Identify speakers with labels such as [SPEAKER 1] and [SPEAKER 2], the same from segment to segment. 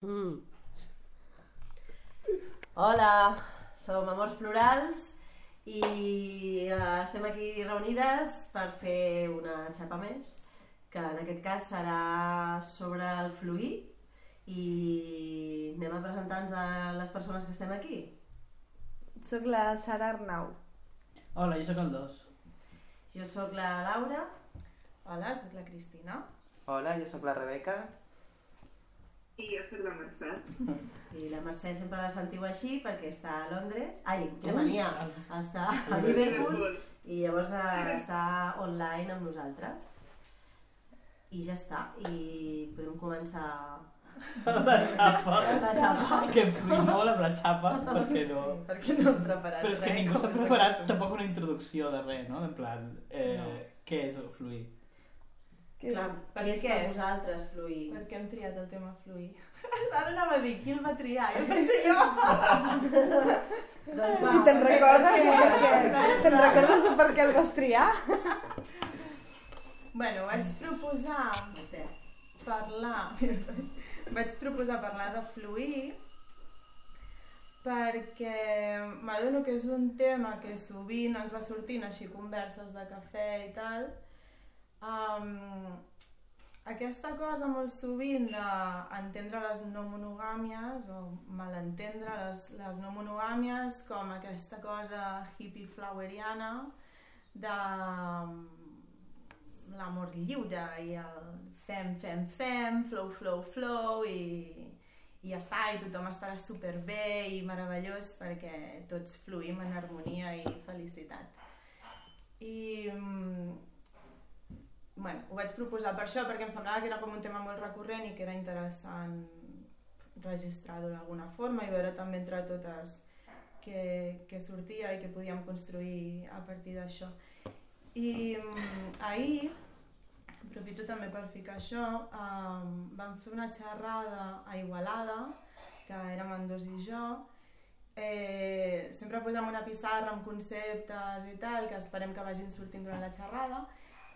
[SPEAKER 1] Mm. Hola, som Amors Plurals i eh, estem aquí reunides per fer una xapa més, que en aquest cas serà sobre el fluir i anem a presentar-nos a les persones que estem aquí.
[SPEAKER 2] Soc la Sara Arnau.
[SPEAKER 3] Hola, jo sóc el 2.
[SPEAKER 1] Jo sóc la Laura.
[SPEAKER 2] Hola, soc la Cristina.
[SPEAKER 4] Hola, jo sóc la Rebeca.
[SPEAKER 5] I jo soc la Mercè.
[SPEAKER 1] I la Mercè sempre la sentiu així perquè està a Londres. Ai, que
[SPEAKER 3] Ui,
[SPEAKER 1] mania!
[SPEAKER 3] el-
[SPEAKER 1] Està a Liverpool i llavors eh, està online amb nosaltres. I ja està. I podem començar
[SPEAKER 3] La xapa.
[SPEAKER 1] la xapa.
[SPEAKER 3] Que em fluï molt amb la xapa, perquè no...
[SPEAKER 2] Sí, perquè no hem preparat
[SPEAKER 3] Però és que
[SPEAKER 2] res,
[SPEAKER 3] ningú s'ha preparat tampoc una introducció de res, no? En plan, eh,
[SPEAKER 2] No.
[SPEAKER 3] què és el fluir?
[SPEAKER 2] Que,
[SPEAKER 1] Clar,
[SPEAKER 2] per
[SPEAKER 1] què és per vosaltres fluir?
[SPEAKER 2] Per què hem triat el tema fluir? Ara anava a dir, qui el va triar? Jo ser jo!
[SPEAKER 1] Doncs va,
[SPEAKER 6] I te'n recordes de per què? Te'n recordes de per què el vas triar?
[SPEAKER 2] Bueno, vaig proposar parlar... vaig proposar parlar de fluir perquè m'adono que és un tema que sovint ens va sortint així converses de cafè i tal. Um, aquesta cosa molt sovint d'entendre les no monogàmies o malentendre les, les no monogàmies com aquesta cosa hippie floweriana de l'amor lliure i el fem, fem, fem, flow, flow, flow i, i ja està, i tothom estarà superbé i meravellós perquè tots fluïm en harmonia i felicitat. I bueno, ho vaig proposar per això, perquè em semblava que era com un tema molt recurrent i que era interessant registrar-ho d'alguna forma i veure també entre totes què, què sortia i què podíem construir a partir d'això. I mm, ahir, aprofito també per ficar això, um, vam fer una xerrada a Igualada, que érem en dos i jo, eh, sempre posem una pissarra amb conceptes i tal, que esperem que vagin sortint durant la xerrada.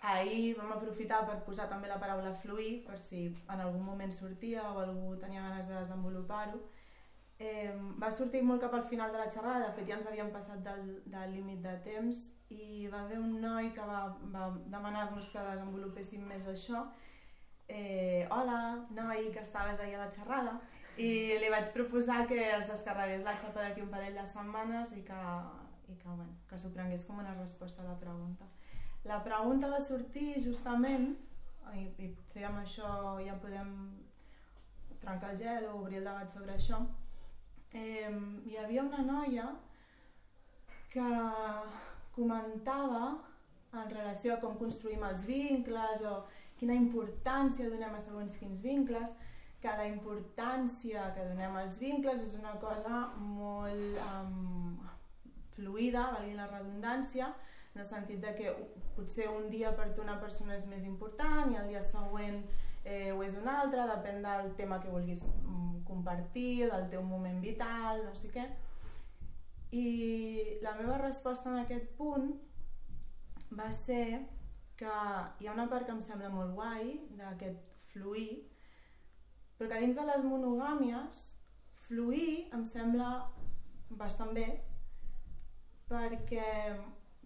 [SPEAKER 2] Ahir vam aprofitar per posar també la paraula fluir, per si en algun moment sortia o algú tenia ganes de desenvolupar-ho. Eh, va sortir molt cap al final de la xerrada, de fet ja ens havíem passat del, del límit de temps i va haver un noi que va, va demanar-nos que desenvolupéssim més això. Eh, Hola, noi, que estaves ahir a la xerrada i li vaig proposar que es descarregués la xapa d'aquí un parell de setmanes i que, i que, bueno, que s'ho prengués com una resposta a la pregunta. La pregunta va sortir justament, i, i potser amb això ja podem trencar el gel o obrir el debat sobre això, eh, hi havia una noia que comentava en relació a com construïm els vincles o quina importància donem a segons quins vincles, que la importància que donem als vincles és una cosa molt um, fluida, valgui la redundància, en el sentit de que potser un dia per tu una persona és més important i el dia següent eh, ho és un altre, depèn del tema que vulguis mm, compartir, del teu moment vital, no sé què. I la meva resposta en aquest punt va ser que hi ha una part que em sembla molt guai d'aquest fluir, però que dins de les monogàmies fluir em sembla bastant bé perquè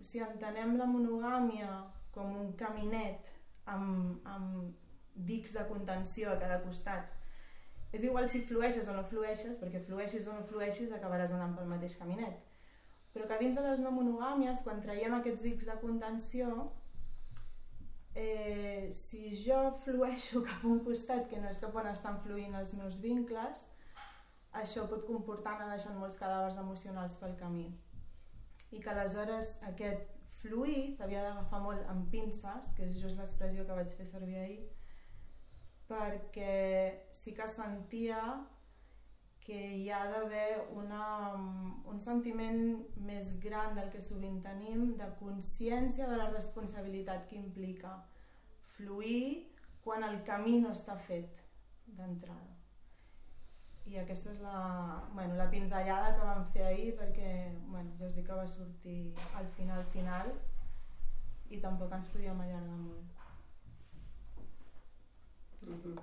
[SPEAKER 2] si entenem la monogàmia com un caminet amb, amb dics de contenció a cada costat és igual si flueixes o no flueixes, perquè flueixis o no flueixis acabaràs anant pel mateix caminet. Però que dins de les no monogàmies, quan traiem aquests dics de contenció, eh, si jo flueixo cap a un costat que no és cap on estan fluint els meus vincles, això pot comportar anar deixant molts cadàvers emocionals pel camí. I que aleshores aquest fluir s'havia d'agafar molt amb pinces, que és just l'expressió que vaig fer servir ahir, perquè sí que sentia que hi ha d'haver un sentiment més gran del que sovint tenim de consciència de la responsabilitat que implica fluir quan el camí no està fet d'entrada. I aquesta és la, bueno, la pinzellada que vam fer ahir perquè bueno, ja us dic que va sortir al final final i tampoc ens podíem allargar molt.
[SPEAKER 1] Mhm.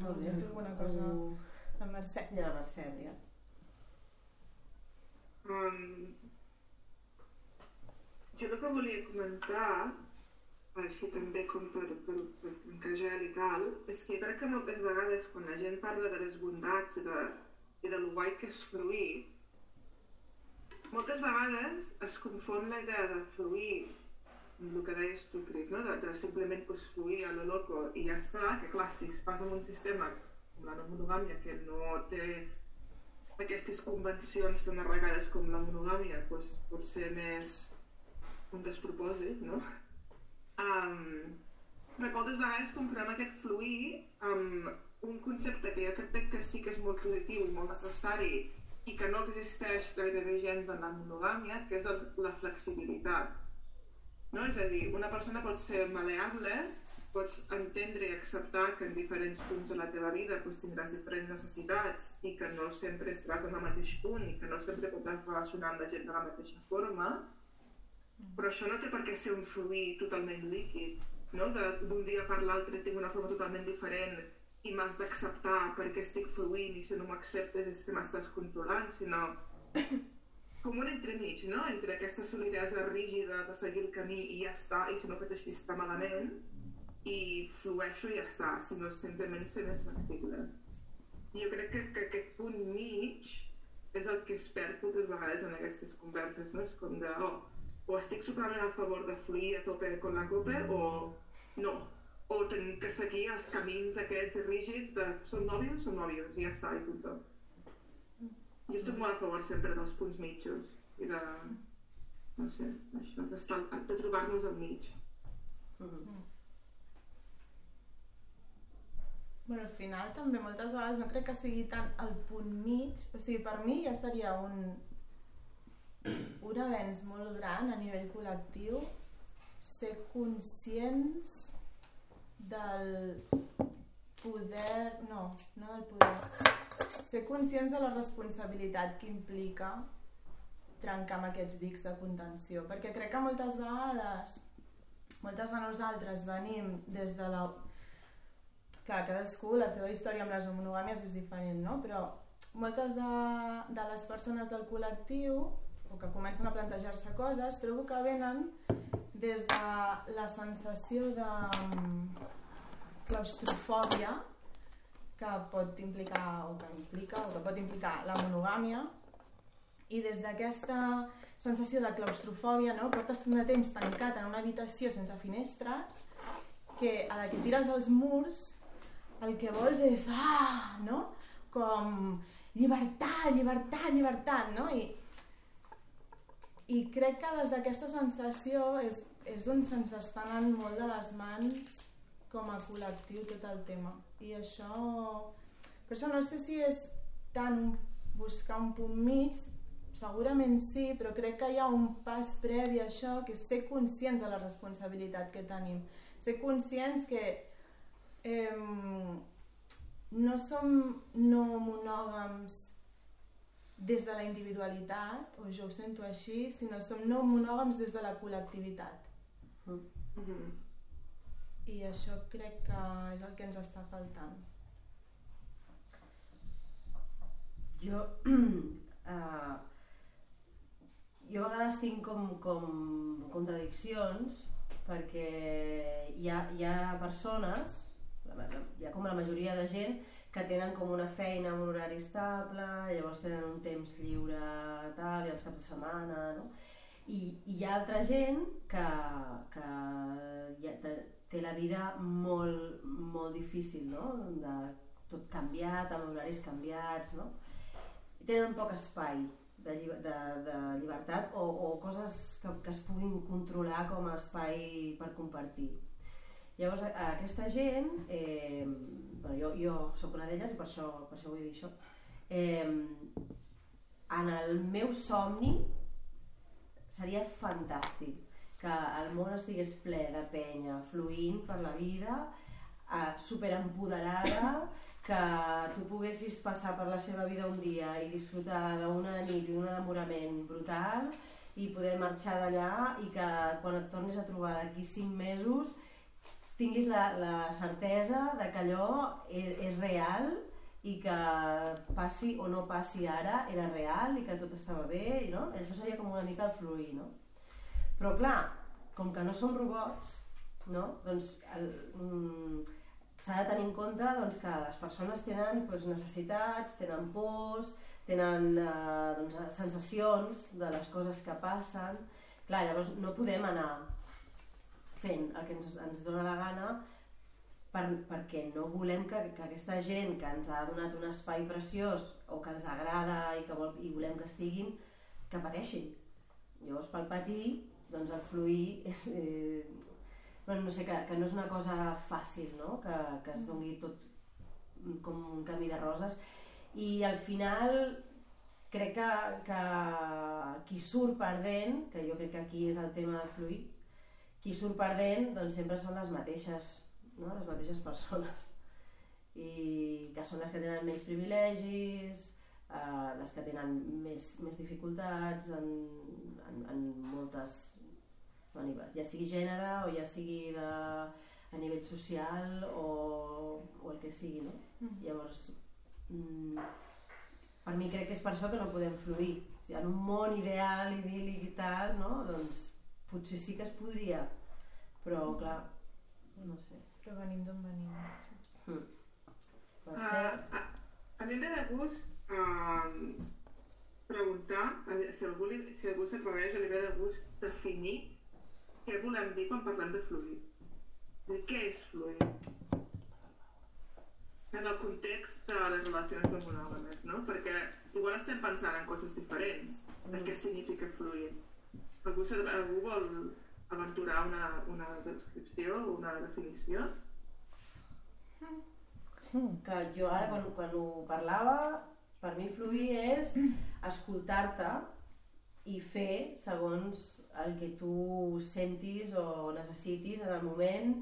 [SPEAKER 1] Molt bé.
[SPEAKER 2] Tu alguna cosa,
[SPEAKER 1] Uh,
[SPEAKER 2] la Mercè.
[SPEAKER 1] I la Mercè, digues.
[SPEAKER 5] Um, jo el que volia comentar, així també com per, per, per encajar i tal, és que crec que moltes vegades quan la gent parla de les bondats i de, i de lo guai que és fruir, moltes vegades es confon la idea de fruir amb el que deies tu, Cris, no? de, de simplement pues, fruir a lo loco i ja està, que clar, si es passa en un sistema com la no monogàmia que no té aquestes convencions tan arraigades com la monogàmia doncs, pot ser més un despropòsit, no? Um, però moltes vegades confonem aquest fluir amb un concepte que jo crec que sí que és molt positiu i molt necessari i que no existeix gairebé gens en la monogàmia, que és la flexibilitat. No? És a dir, una persona pot ser maleable, pots entendre i acceptar que en diferents punts de la teva vida doncs, tindràs diferents necessitats i que no sempre estaràs en el mateix punt i que no sempre podràs relacionar amb la gent de la mateixa forma, però això no té per què ser un fluir totalment líquid, no? D'un dia per l'altre tinc una forma totalment diferent i m'has d'acceptar perquè estic fluint i si no m'acceptes és que m'estàs controlant, sinó com un entremig, no? Entre aquesta solidesa rígida de seguir el camí i ja està, i si no fas així està malament, i flueixo i ja està, sinó simplement ser més flexible. Jo crec que, que aquest punt mig és el que es perd moltes vegades en aquestes converses, no? És com de, oh, o estic superament a favor de fluir a tope con la copa o no. O tenim que seguir els camins aquests rígids de som nòvios, som nòvios, i ja està, i punt. Jo estic molt a favor sempre dels punts mitjos i de, no sé, això, d'estar, de trobar-nos al mig.
[SPEAKER 1] Mm.
[SPEAKER 2] Bueno, al final també moltes vegades no crec que sigui tant el punt mig, o sigui, per mi ja seria un, un avenç molt gran a nivell col·lectiu ser conscients del poder, no, no del poder, ser conscients de la responsabilitat que implica trencar amb aquests dics de contenció, perquè crec que moltes vegades, moltes de nosaltres venim des de la clar, cadascú, la seva història amb les monogàmies és diferent, no? Però moltes de, de les persones del col·lectiu o que comencen a plantejar-se coses, trobo que venen des de la sensació de mm, claustrofòbia que pot implicar o que implica o que pot implicar la monogàmia i des d'aquesta sensació de claustrofòbia no? portes tant de temps tancat en una habitació sense finestres que a la que tires els murs el que vols és ah, no? com llibertat, llibertat, llibertat no? I, i crec que des d'aquesta sensació és, és on se'ns està anant molt de les mans com a col·lectiu tot el tema. I això per això no sé si és tant buscar un punt mig segurament sí, però crec que hi ha un pas previ a això que és ser conscients de la responsabilitat que tenim. Ser conscients que eh, no som no monògams des de la individualitat, o jo ho sento així, sinó som no monògams des de la col·lectivitat.
[SPEAKER 5] Mm -hmm.
[SPEAKER 2] I això crec que és el que ens està faltant.
[SPEAKER 1] Jo, uh, jo a vegades tinc com, com contradiccions perquè hi ha, hi ha persones, hi ha com la majoria de gent que tenen com una feina amb un horari estable, llavors tenen un temps lliure tal, i els caps de setmana, no? I, i hi ha altra gent que, que ja té, la vida molt, molt difícil, no? De tot canviat, amb horaris canviats, no? I tenen poc espai de, de, de llibertat o, o coses que, que es puguin controlar com a espai per compartir. Llavors, aquesta gent, eh, bueno, jo, jo sóc una d'elles i per això, per això vull dir això, eh, en el meu somni seria fantàstic que el món estigués ple de penya, fluint per la vida, eh, superempoderada, que tu poguessis passar per la seva vida un dia i disfrutar d'una nit i d'un enamorament brutal i poder marxar d'allà i que quan et tornis a trobar d'aquí cinc mesos tinguis la, la certesa de que allò és, és real i que passi o no passi ara era real i que tot estava bé, i no? Això seria com una mica el fluir, no? Però clar, com que no som robots, no? Doncs mm, s'ha de tenir en compte doncs, que les persones tenen doncs, necessitats, tenen pors, tenen eh, doncs, sensacions de les coses que passen. Clar, llavors no podem anar fent el que ens, ens dona la gana per, perquè no volem que, que aquesta gent que ens ha donat un espai preciós o que ens agrada i que vol, i volem que estiguin, que pateixin. Llavors, pel patir, doncs el fluir és... Eh, bueno, no sé, que, que no és una cosa fàcil, no? Que, que es doni tot com un camí de roses. I al final crec que, que qui surt perdent, que jo crec que aquí és el tema del fluir, qui surt perdent doncs sempre són les mateixes, no? les mateixes persones i que són les que tenen menys privilegis, eh, les que tenen més, més dificultats en, en, en moltes ja sigui gènere o ja sigui de, a nivell social o, o el que sigui, no?
[SPEAKER 2] Mm.
[SPEAKER 1] Llavors, mm, per mi crec que és per això que no podem fluir. Si en un món ideal, idíl·lic i tal, no? doncs potser sí que es podria, però clar, no sé.
[SPEAKER 2] Però venim d'on venim. Sí.
[SPEAKER 1] Mm. Per
[SPEAKER 5] Uh,
[SPEAKER 1] ser...
[SPEAKER 5] a, a mi em ve de gust uh, preguntar a- si algú, li, si algú s'atreveix o li ve de gust definir què volem dir quan parlem de a dir, què és fluir? En el context de les relacions monògames, no? Perquè igual estem pensant en coses diferents de què significa fluir. Algú, algú vol aventurar una, una descripció, una definició?
[SPEAKER 1] que jo ara quan, quan ho parlava, per mi fluir és escoltar-te i fer segons el que tu sentis o necessitis en el moment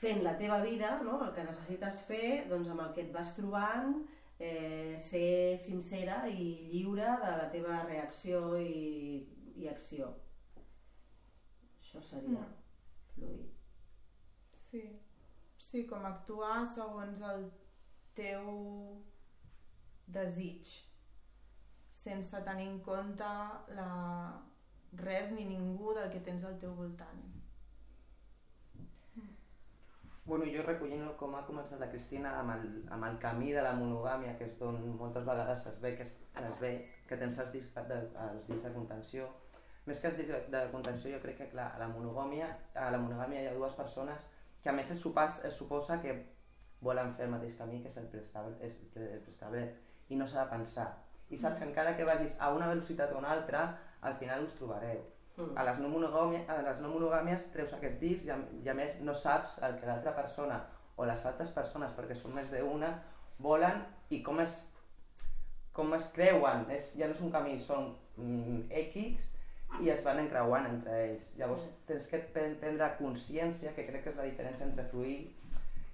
[SPEAKER 1] fent la teva vida, no? el que necessites fer, doncs amb el que et vas trobant, eh, ser sincera i lliure de la teva reacció i, i acció. Això seria
[SPEAKER 2] Mm.
[SPEAKER 1] fluir.
[SPEAKER 2] Sí. sí, com actuar segons el teu desig, sense tenir en compte la... res ni ningú del que tens al teu voltant.
[SPEAKER 4] Bueno, jo recollint com ha començat la Cristina amb el, amb el camí de la monogàmia, que és d'on moltes vegades es ve que, es, es ve que tens els discs de, els discs de contenció. Més que els de contenció, jo crec que clar, a la monogàmia, a la monogàmia hi ha dues persones que a més es, supas, es suposa que volen fer el mateix camí que és el preestablert, és el i no s'ha de pensar. I saps que encara que vagis a una velocitat o a una altra, al final us trobareu.
[SPEAKER 1] Mm.
[SPEAKER 4] A les no, monogàmies, a les no monogàmies treus aquests discs i a, i a més no saps el que l'altra persona o les altres persones, perquè són més d'una, volen i com es, com es creuen. És, ja no és un camí, són mm, X i es van encreuant entre ells. Llavors tens que prendre consciència, que crec que és la diferència entre fluir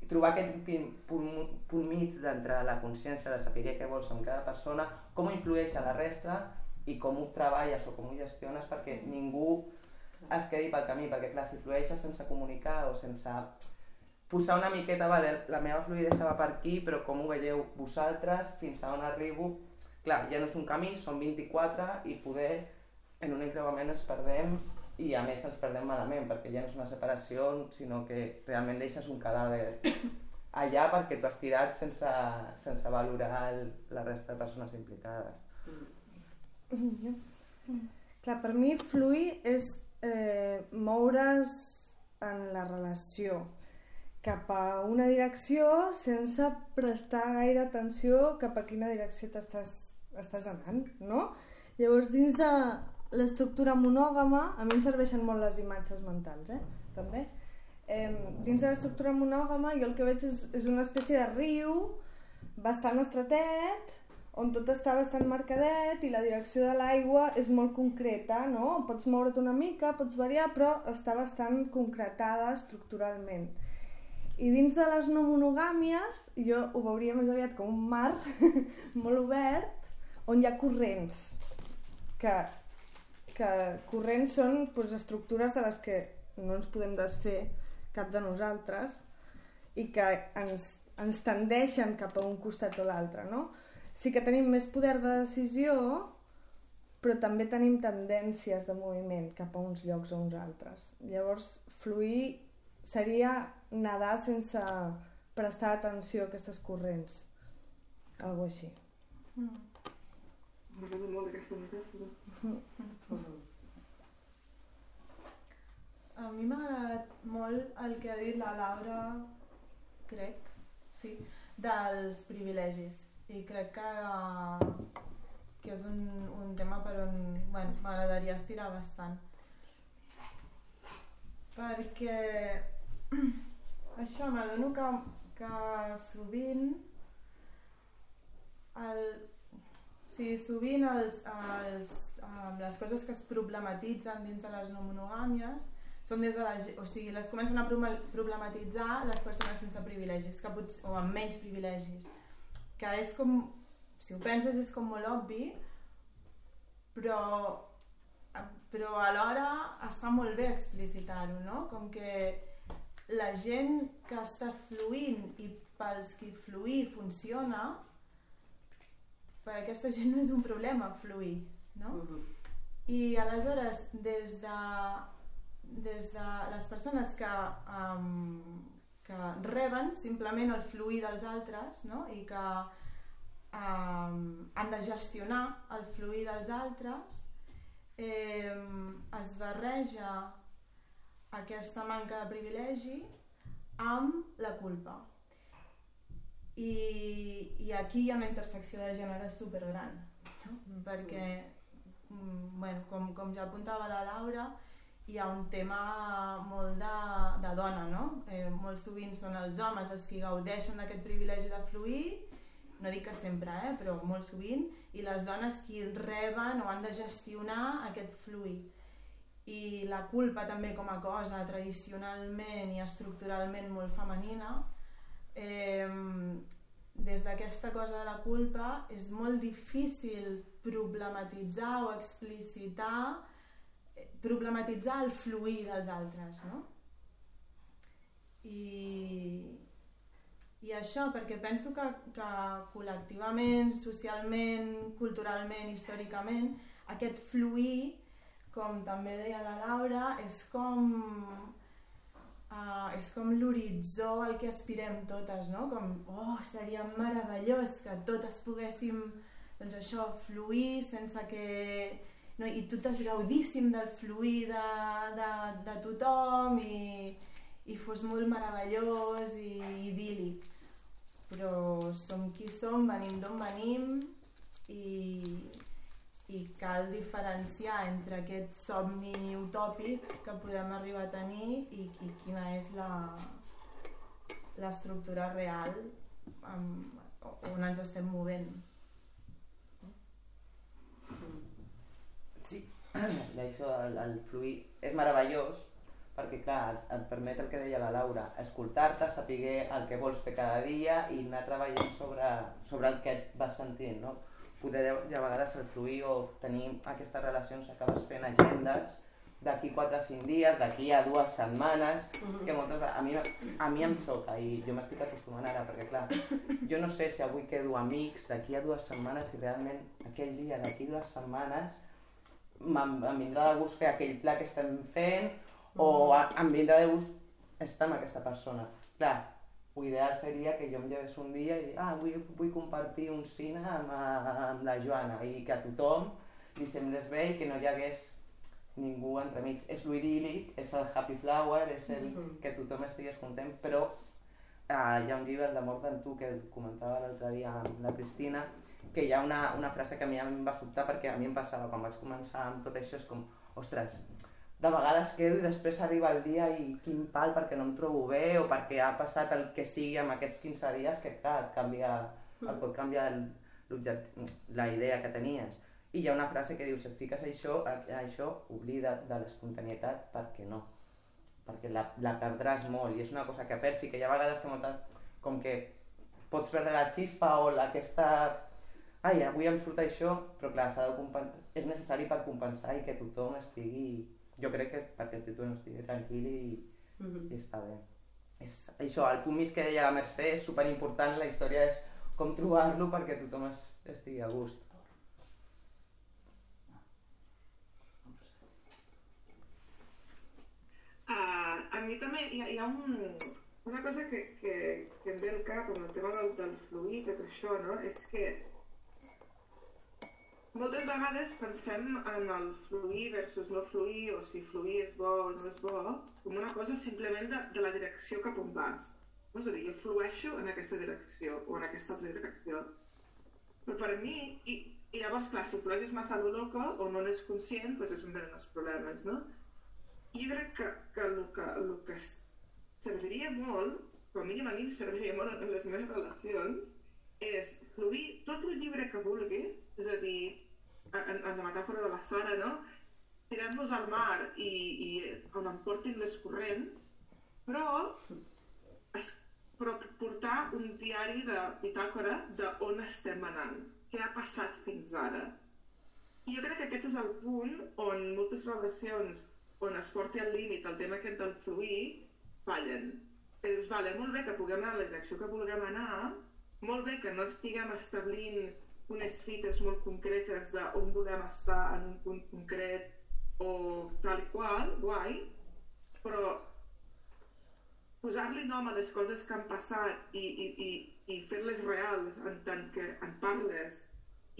[SPEAKER 4] i trobar aquest pin- punt, punt mig d'entre la consciència de saber què vols amb cada persona, com influeix a la resta i com ho treballes o com ho gestiones perquè ningú es quedi pel camí, perquè clar, si flueixes sense comunicar o sense posar una miqueta, vale, la meva fluidesa va per aquí, però com ho veieu vosaltres, fins a on arribo, clar, ja no és un camí, són 24 i poder en un encreuament ens perdem i a més ens perdem malament perquè ja no és una separació sinó que realment deixes un cadàver allà perquè tu has tirat sense, sense valorar el, la resta de persones implicades.
[SPEAKER 6] Clar, per mi fluir és eh, moure's en la relació cap a una direcció sense prestar gaire atenció cap a quina direcció t'estàs estàs anant, no? Llavors, dins de l'estructura monògama, a mi em serveixen molt les imatges mentals, eh? També. Eh, dins de l'estructura monògama jo el que veig és, és una espècie de riu bastant estretet, on tot està bastant marcadet i la direcció de l'aigua és molt concreta, no? Pots moure't una mica, pots variar, però està bastant concretada estructuralment. I dins de les no monogàmies, jo ho veuria més aviat com un mar molt obert, on hi ha corrents, que, que corrents són doncs, estructures de les que no ens podem desfer, cap de nosaltres i que ens, ens tendeixen cap a un costat o l'altre, no? Sí que tenim més poder de decisió, però també tenim tendències de moviment cap a uns llocs o uns altres. Llavors, fluir seria nedar sense prestar atenció a aquestes corrents. Algo així.
[SPEAKER 5] M'agrada molt aquesta metàfora.
[SPEAKER 2] A mi m'ha agradat molt el que ha dit la Laura, crec, sí, dels privilegis. I crec que, que és un, un tema per on bueno, m'agradaria estirar bastant. Perquè això m'adono que, que sovint el, sigui, sovint els, els, um, les coses que es problematitzen dins de les no monogàmies són des de la, o sigui, les comencen a proble- problematitzar les persones sense privilegis que potser, o amb menys privilegis que és com, si ho penses és com molt obvi però però alhora està molt bé explicitar-ho, no? Com que la gent que està fluint i pels qui fluir funciona, per aquesta gent no és un problema fluir, no? I aleshores, des de, des de les persones que, um, que reben simplement el fluir dels altres no? i que um, han de gestionar el fluir dels altres, eh, es barreja aquesta manca de privilegi amb la culpa. I, i aquí hi ha una intersecció de gènere supergran, no? perquè mm, bueno, com, com ja apuntava la Laura, hi ha un tema molt de, de dona, no? Eh, molt sovint són els homes els que gaudeixen d'aquest privilegi de fluir, no dic que sempre, eh, però molt sovint, i les dones qui reben o han de gestionar aquest fluir. I la culpa també com a cosa tradicionalment i estructuralment molt femenina, eh, des d'aquesta cosa de la culpa és molt difícil problematitzar o explicitar eh, problematitzar el fluir dels altres, no? I, i això perquè penso que, que col·lectivament, socialment, culturalment, històricament, aquest fluir, com també deia la Laura, és com uh, és com l'horitzó al que aspirem totes, no? Com, oh, seria meravellós que totes poguéssim, doncs això, fluir sense que... No? I totes gaudíssim del fluir de, de, de tothom i, i fos molt meravellós i idíl·lic. Però som qui som, venim d'on venim i, i cal diferenciar entre aquest somni utòpic que podem arribar a tenir i, i quina és la l'estructura real amb, on ens estem movent.
[SPEAKER 4] Sí, això, el, el fluir, és meravellós perquè, clar, et, et permet el que deia la Laura, escoltar-te, saber el que vols fer cada dia i anar treballant sobre, sobre el que et vas sentint, no? Poder, de, de vegades, el fluir o tenir aquestes relacions, acabes fent agendes d'aquí 4 o 5 dies, d'aquí a dues setmanes, que moltes a mi, a mi em xoca i jo m'estic acostumant ara, perquè clar, jo no sé si avui quedo amics d'aquí a dues setmanes i realment aquell dia d'aquí dues setmanes em vindrà de gust fer aquell pla que estem fent o a, em vindrà de gust estar amb aquesta persona. Clar, l'ideal seria que jo em llevés un dia i ah, vull, vull compartir un cine amb, amb la Joana i que a tothom li semblés bé i que no hi hagués ningú entremig. És l'idíl·lic, és el happy flower, és el que tothom estigués content, però eh, hi ha un llibre, L'amor d'en tu, que comentava l'altre dia amb la Cristina, que hi ha una, una frase que a mi em va sobtar perquè a mi em passava quan vaig començar amb tot això, és com, ostres, de vegades quedo i després arriba el dia i quin pal perquè no em trobo bé o perquè ha passat el que sigui amb aquests 15 dies que clar, et canvia, et pot canviar la idea que tenies. I hi ha una frase que diu, si et fiques això, això oblida't de l'espontanietat perquè no, perquè la, la perdràs molt. I és una cosa que perds i que hi ha vegades que moltes, com que pots perdre la xispa o la, aquesta ai, avui em surt això, però clar, s'ha de compen- és necessari per compensar i que tothom estigui, jo crec que perquè tothom estigui tranquil i
[SPEAKER 1] Mhm.
[SPEAKER 4] i està bé. És, això, el punt mig que deia la Mercè és superimportant, la història és com trobar-lo perquè tothom es, estigui a gust.
[SPEAKER 5] Uh, a mi també hi ha, hi ha un, una cosa que, que, que em ve al cap amb el tema del, del fluir, tot això, no? És que moltes vegades pensem en el fluir versus no fluir, o si fluir és bo o no és bo, com una cosa simplement de, de la direcció cap on vas. És a dir, jo flueixo en aquesta direcció o en aquesta altra direcció. Però per mi, i, i llavors, clar, si flueixes massa a lo loco o no n'és conscient, doncs és un dels problemes, no? I jo crec que, que, el, que el que serviria molt, com a mínim a mi em serviria molt en les meves relacions, és fluir tot el llibre que vulguis, és a dir, en, en la metàfora de la Sara, no? Tirem-nos al mar i, i on em portin les corrents, però, es, però portar un diari de bitàcora de estem anant, què ha passat fins ara. I jo crec que aquest és el punt on moltes relacions on es porti al límit el tema aquest del fluir, fallen. Dius, vale, molt bé que puguem anar a la direcció que vulguem anar, molt bé que no estiguem establint unes fites molt concretes d'on volem estar en un punt concret o tal qual, guai, però posar-li nom a les coses que han passat i, i, i, i fer-les reals en tant que en parles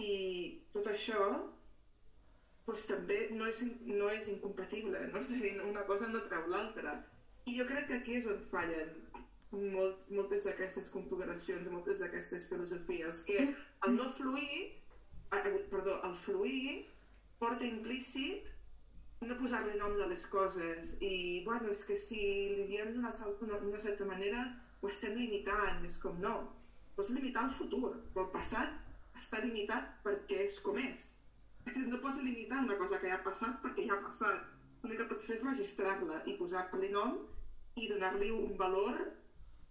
[SPEAKER 5] i tot això doncs també no és, no és incompatible, no? És a dir, una cosa no treu l'altra. I jo crec que aquí és on fallen molt, moltes d'aquestes configuracions, moltes d'aquestes filosofies, que el no fluir, eh, perdó, el fluir porta implícit no posar-li noms a les coses i, bueno, és que si li diem d'una una, una certa manera ho estem limitant, és com no. Pots limitar el futur, però el passat està limitat perquè és com és. No pots limitar una cosa que ja ha passat perquè ja ha passat. L'únic que pots fer és registrar-la i posar-li nom i donar-li un valor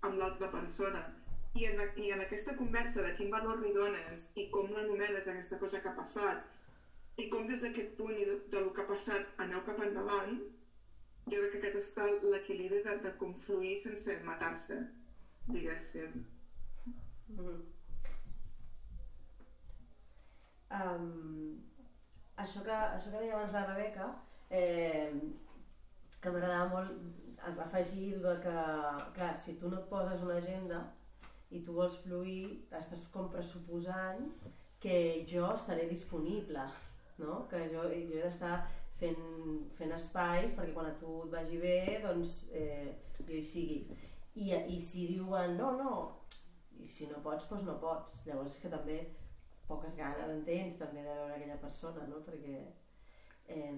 [SPEAKER 5] amb l'altra persona. I en, I en aquesta conversa de quin valor li dones i com l'anomenes aquesta cosa que ha passat i com des d'aquest punt i de, de lo que ha passat aneu cap endavant, jo crec que aquest està l'equilibri de, de confluir sense matar-se, diguéssim.
[SPEAKER 1] Mhm. Um, això, que, això que deia abans la Rebeca, eh, que m'agradava molt afegir de que, clar, si tu no et poses una agenda i tu vols fluir, estàs com pressuposant que jo estaré disponible, no? que jo, jo he d'estar fent, fent espais perquè quan a tu et vagi bé, doncs eh, jo hi sigui. I, I si diuen, no, no, i si no pots, doncs no pots. Llavors és que també poques ganes en tens també de veure aquella persona, no? Perquè... Eh,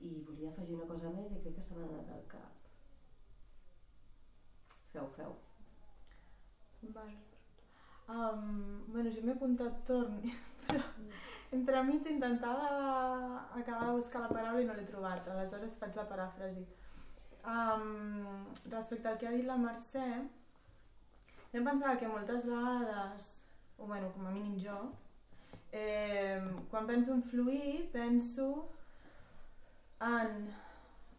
[SPEAKER 1] I volia afegir una cosa més i crec que se m'ha anat al cap. Feu, feu.
[SPEAKER 2] Vale. Um, bueno, jo m'he apuntat torn, però entremig intentava acabar de buscar la paraula i no l'he trobat, aleshores faig la paràfrasi. Um, respecte al que ha dit la Mercè, jo em pensava que moltes vegades, o bueno, com a mínim jo, eh, quan penso en fluir, penso en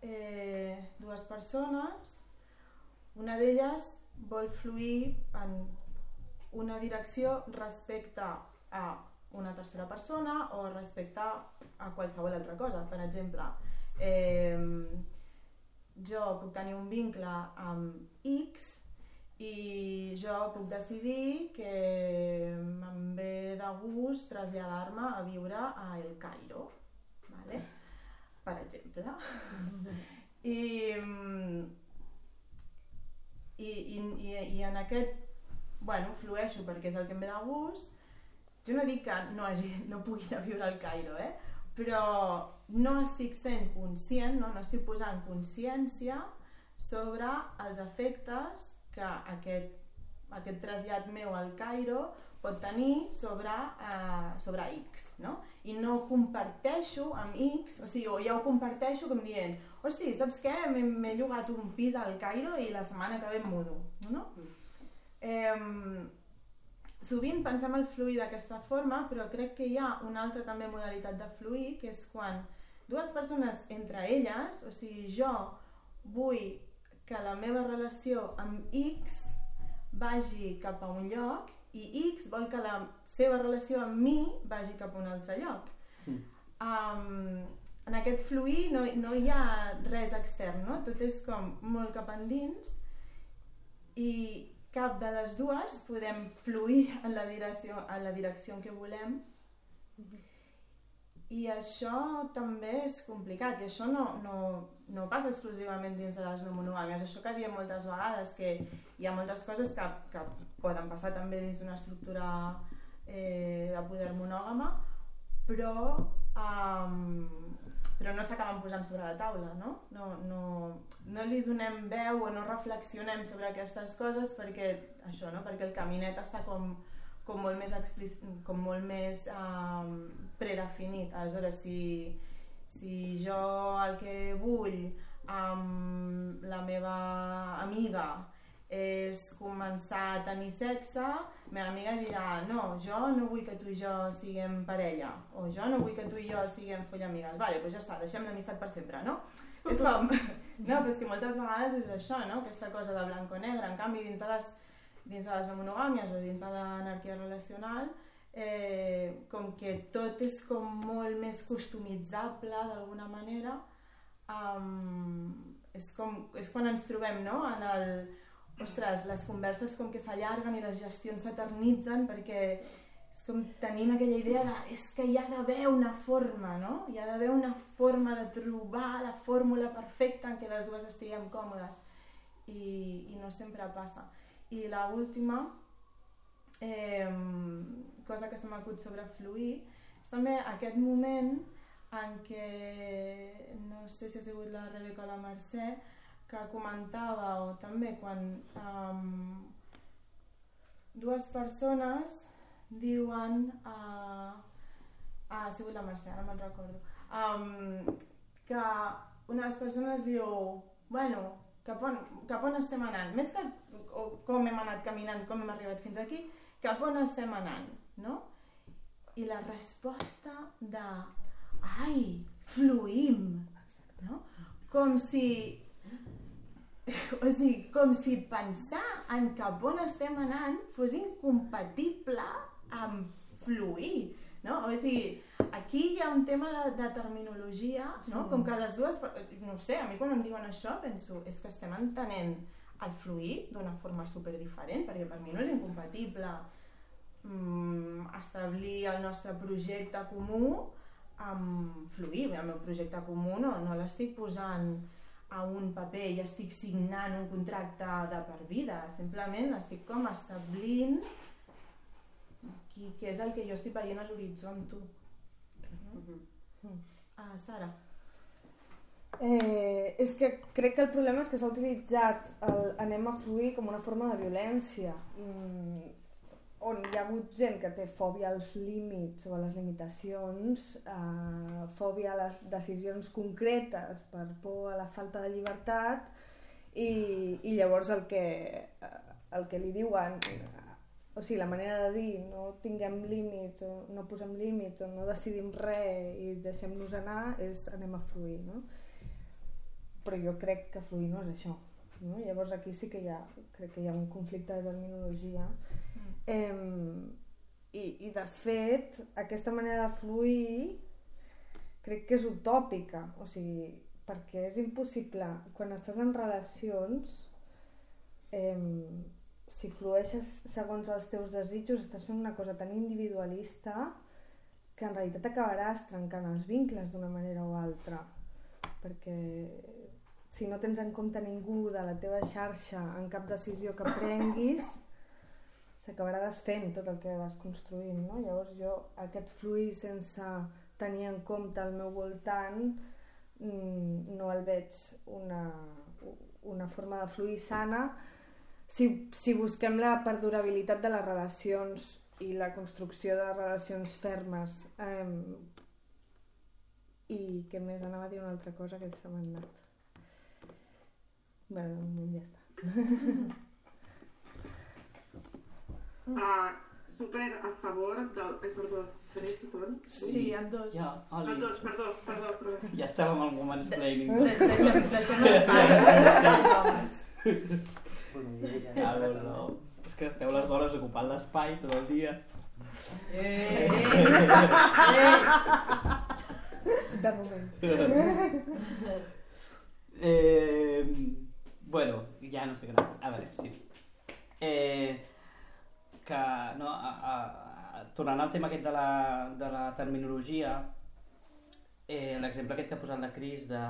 [SPEAKER 2] eh, dues persones, una d'elles vol fluir en una direcció respecte a una tercera persona o respecte a qualsevol altra cosa. Per exemple, eh, jo puc tenir un vincle amb X i jo puc decidir que em ve de gust traslladar-me a viure a El Cairo, vale? Per exemple. I, mm, i, i, i, i en aquest bueno, flueixo perquè és el que em ve de gust jo no dic que no, hagi, no pugui anar a viure al Cairo eh? però no estic sent conscient no, no estic posant consciència sobre els efectes que aquest, aquest trasllat meu al Cairo pot tenir sobre, uh, sobre X, no? I no comparteixo amb X, o sigui, o ja ho comparteixo com dient hosti, saps què? M'he llogat un pis al Cairo i la setmana que ve em mudo, no? Eh, sovint pensem el fluir d'aquesta forma, però crec que hi ha una altra també modalitat de fluir, que és quan dues persones entre elles, o sigui, jo vull que la meva relació amb X vagi cap a un lloc i X vol que la seva relació amb mi vagi cap a un altre lloc.
[SPEAKER 3] Mm.
[SPEAKER 2] Um, en aquest fluir no, no hi ha res extern, no? tot és com molt cap endins i cap de les dues podem fluir en la direcció, en la direcció en què volem i això també és complicat i això no, no, no passa exclusivament dins de les no monogàmies això que diem moltes vegades que hi ha moltes coses que, que poden passar també dins d'una estructura eh, de poder monògama però um, però no s'acaben posant sobre la taula, no? No, no? no li donem veu o no reflexionem sobre aquestes coses perquè això, no? Perquè el caminet està com, com molt més, explic... com molt més um, predefinit. Aleshores, si, si jo el que vull amb la meva amiga és començar a tenir sexe, meva amiga dirà no, jo no vull que tu i jo siguem parella, o jo no vull que tu i jo siguem follamigues. Vale, doncs ja està, deixem l'amistat per sempre, no? és com... No, però és que moltes vegades és això, no? Aquesta cosa de blanc o negre. En canvi, dins de les, dins de les no monogàmies o dins de l'anarquia relacional, eh, com que tot és com molt més customitzable d'alguna manera, um, és, com, és quan ens trobem no? en el ostres, les converses com que s'allarguen i les gestions s'eternitzen perquè és com tenim aquella idea de és que hi ha d'haver una forma, no? Hi ha d'haver una forma de trobar la fórmula perfecta en què les dues estiguem còmodes i, i no sempre passa. I la última eh, cosa que se m'acut sobre fluir és també aquest moment en què, no sé si ha sigut la Rebeca o la Mercè, que comentava, o també quan um, dues persones diuen uh, ah, ha sigut la Mercè, ara me'n recordo um, que una de les persones diu bueno, cap on, cap on estem anant? Més que com hem anat caminant, com hem arribat fins aquí, cap on estem anant, no? I la resposta de ai, fluïm, no? Com si o sigui, com si pensar en cap on estem anant fos incompatible amb fluir, no? O sigui, aquí hi ha un tema de, de terminologia, no? Com que les dues, no sé, a mi quan em diuen això penso, és que estem entenent el fluir d'una forma super diferent, perquè per mi no és incompatible mm, establir el nostre projecte comú amb fluir. El meu projecte comú no, no l'estic posant a un paper i estic signant un contracte de per vida, simplement estic com establint qui, què és el que jo estic veient a l'horitzó amb tu. Mm -hmm. Ah, Sara.
[SPEAKER 6] Eh, és que crec que el problema és que s'ha utilitzat el anem a fluir com una forma de violència mm, on hi ha hagut gent que té fòbia als límits o a les limitacions, eh, fòbia a les decisions concretes per por a la falta de llibertat i, i llavors el que, el que li diuen o sigui, la manera de dir no tinguem límits o no posem límits o no decidim res i deixem-nos anar és anem a fluir, no? però jo crec que fluir no és això. No? Llavors aquí sí que hi ha, crec que hi ha un conflicte de terminologia. Eh, i, I de fet, aquesta manera de fluir crec que és utòpica, o sigui, perquè és impossible. Quan estàs en relacions, eh, si flueixes segons els teus desitjos, estàs fent una cosa tan individualista que en realitat acabaràs trencant els vincles d'una manera o altra perquè si no tens en compte ningú de la teva xarxa en cap decisió que prenguis s'acabarà desfent tot el que vas construint no? llavors jo aquest fluir sense tenir en compte el meu voltant mm, no el veig una, una forma de fluir sana. Si, si busquem la perdurabilitat de les relacions i la construcció de relacions fermes eh, i què més? Anava a dir una altra cosa que se m'ha anat. Bueno, ja està
[SPEAKER 5] Uh, super a favor del... Ai, perdó?
[SPEAKER 2] Sí, en dos.
[SPEAKER 3] Ja,
[SPEAKER 5] dos, perdó, perdó, perdó.
[SPEAKER 3] ja estem amb el mansplaining.
[SPEAKER 2] De- Deixem, deixem
[SPEAKER 3] no, no. És que esteu les dones ocupant l'espai tot el dia.
[SPEAKER 2] Eh,
[SPEAKER 6] De moment.
[SPEAKER 3] eh, bueno, ja no sé què anar. A veure, sí. Eh, que, no, a, a, a, tornant al tema aquest de la, de la terminologia, eh, l'exemple aquest que ha posat la Cris de,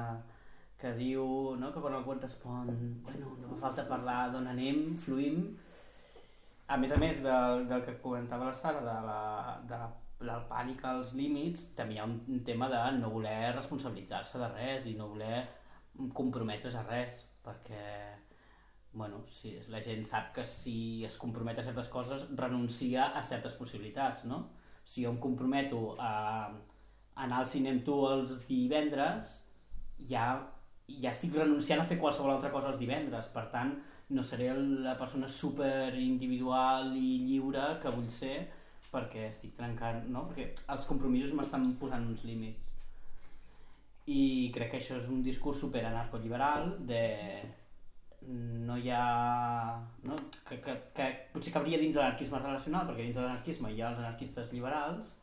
[SPEAKER 3] que diu no, que quan algú et respon bueno, no fa falta parlar d'on anem, fluïm a més a més del, del que comentava la Sara de la, de la, del pànic als límits també hi ha un, tema de no voler responsabilitzar-se de res i no voler comprometre's a res perquè bueno, si la gent sap que si es compromet a certes coses renuncia a certes possibilitats no? si jo em comprometo a anar al cine amb tu els divendres ja, ja estic renunciant a fer qualsevol altra cosa els divendres per tant no seré la persona super individual i lliure que vull ser perquè estic trencant, no? Perquè els compromisos m'estan posant uns límits. I crec que això és un discurs super anarcoliberal de no hi ha... No? Que, que, que potser cabria dins de l'anarquisme relacional, perquè dins de l'anarquisme hi ha els anarquistes liberals,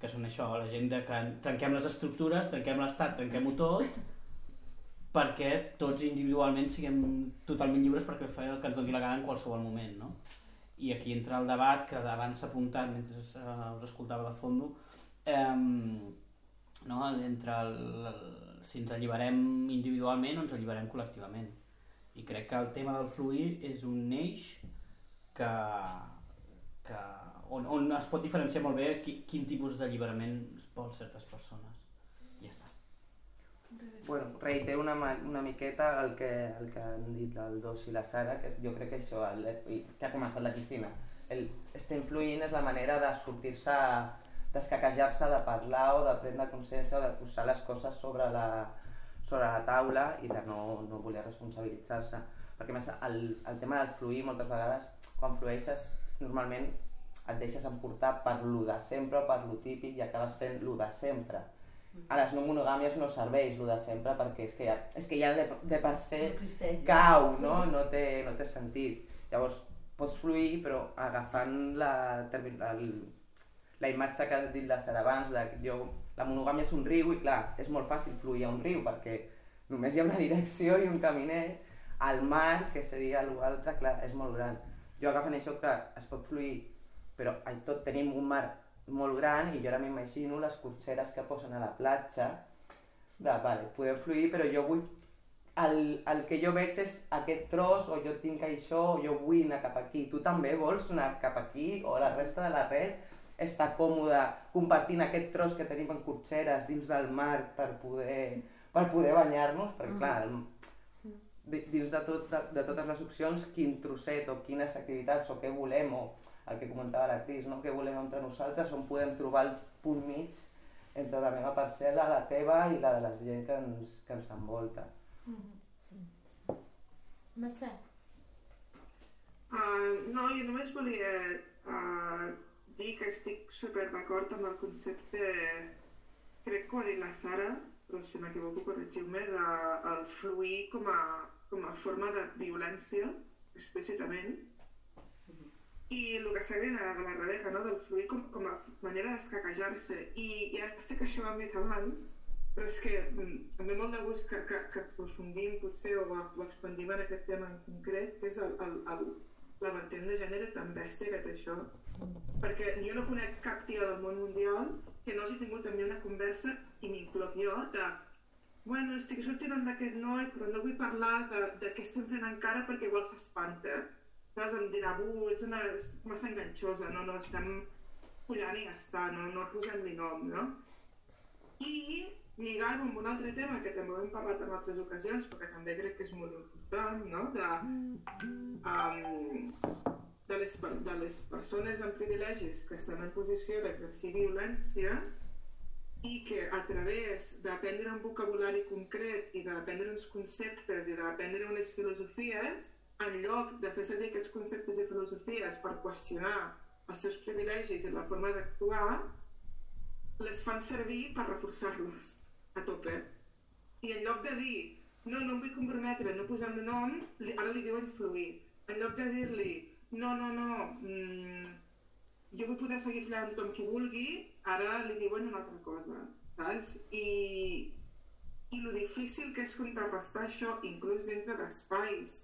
[SPEAKER 3] que són això, la gent de que trenquem les estructures, trenquem l'estat, trenquem-ho tot, perquè tots individualment siguem totalment lliures perquè fer el que ens doni la gana en qualsevol moment, no? I aquí entra el debat que abans s'ha apuntat mentre uh, us escoltava de fondo, um, no? entre el, el, si ens alliberem individualment o ens alliberem col·lectivament. I crec que el tema del fluir és un eix que, que on, on es pot diferenciar molt bé qui, quin tipus d'alliberament vol certes persones. Ja està.
[SPEAKER 4] Bueno, reitero una, una miqueta el que, el que han dit el Dos i la Sara, que jo crec que això, el, que ha començat la Cristina, el estar influint és la manera de sortir-se, d'escaquejar-se, de parlar o de prendre consciència o de posar les coses sobre la, sobre la taula i de no, no voler responsabilitzar-se. Perquè més, el, el tema del fluir moltes vegades, quan flueixes, normalment et deixes emportar per lo de sempre per lo típic i acabes fent lo de sempre. A les no monogàmies no serveix lo de sempre perquè és que ja, és que ja de, de per ser
[SPEAKER 1] No existeix.
[SPEAKER 4] cau, no? No té, no té sentit. Llavors, pots fluir, però agafant la, el, la imatge que ha dit la Sara abans, de que jo, la monogàmia és un riu i clar, és molt fàcil fluir a un riu perquè només hi ha una direcció i un caminet. Al mar, que seria l'altre, clar, és molt gran. Jo agafant això, clar, es pot fluir, però ai, tot tenim un mar molt gran i jo ara m'imagino les cotxeres que posen a la platja de, vale, podem fluir, però jo vull el, el que jo veig és aquest tros, o jo tinc això, o jo vull anar cap aquí. Tu també vols anar cap aquí, o la resta de la red està còmoda compartint aquest tros que tenim en cotxeres dins del mar per poder, per poder banyar-nos, perquè clar, el, di- dins de, tot, de, de totes les opcions, quin trosset o quines activitats o què volem, o el que comentava la Cris, no? què volem entre nosaltres, on podem trobar el punt mig entre la meva parcel·la, la teva i la de la gent que ens, que ens envolta.
[SPEAKER 2] Mercè.
[SPEAKER 5] Uh, no, jo només volia uh, dir que estic super d'acord amb el concepte, crec que ho ha dit la Sara, però si m'equivoco corregiu-me, del fluir com a, com a forma de violència, explícitament. I el que dient de la Rebeca, no? del fluir com, com a manera d'escaquejar-se. I ja sé que això ho hem dit abans, però és que mm, em ve molt de gust que, que, que aprofundim potser o, o expandim en aquest tema en concret, que és el, el, el, la vertent de gènere tan bèstia que té això. Perquè jo no conec cap tia del món mundial que no hagi tingut amb mi una conversa, i m'incloc jo, de bueno, estic sortint amb aquest noi, però no vull parlar de, de què estem fent encara perquè igual s'espanta. Saps? Em dirà, uh, ets una, és massa enganxosa, no, no, estem follant i ja està, no, no posem-li nom, no? I lligar-ho amb un altre tema que també ho hem parlat en altres ocasions, perquè també crec que és molt important, no? De, um, de, les, de les persones amb privilegis que estan en posició d'exercir violència i que a través d'aprendre un vocabulari concret i d'aprendre uns conceptes i d'aprendre unes filosofies, en lloc de fer servir aquests conceptes i filosofies per qüestionar els seus privilegis i la forma d'actuar les fan servir per reforçar-los a tope. I en lloc de dir, no, no em vull comprometre, no posem nom, li, ara li diuen fluir. En lloc de dir-li, no, no, no, mm, jo vull poder seguir fent amb tothom qui vulgui, ara li diuen una altra cosa, saps? I, i lo difícil que és contrarrestar això, inclús dintre d'espais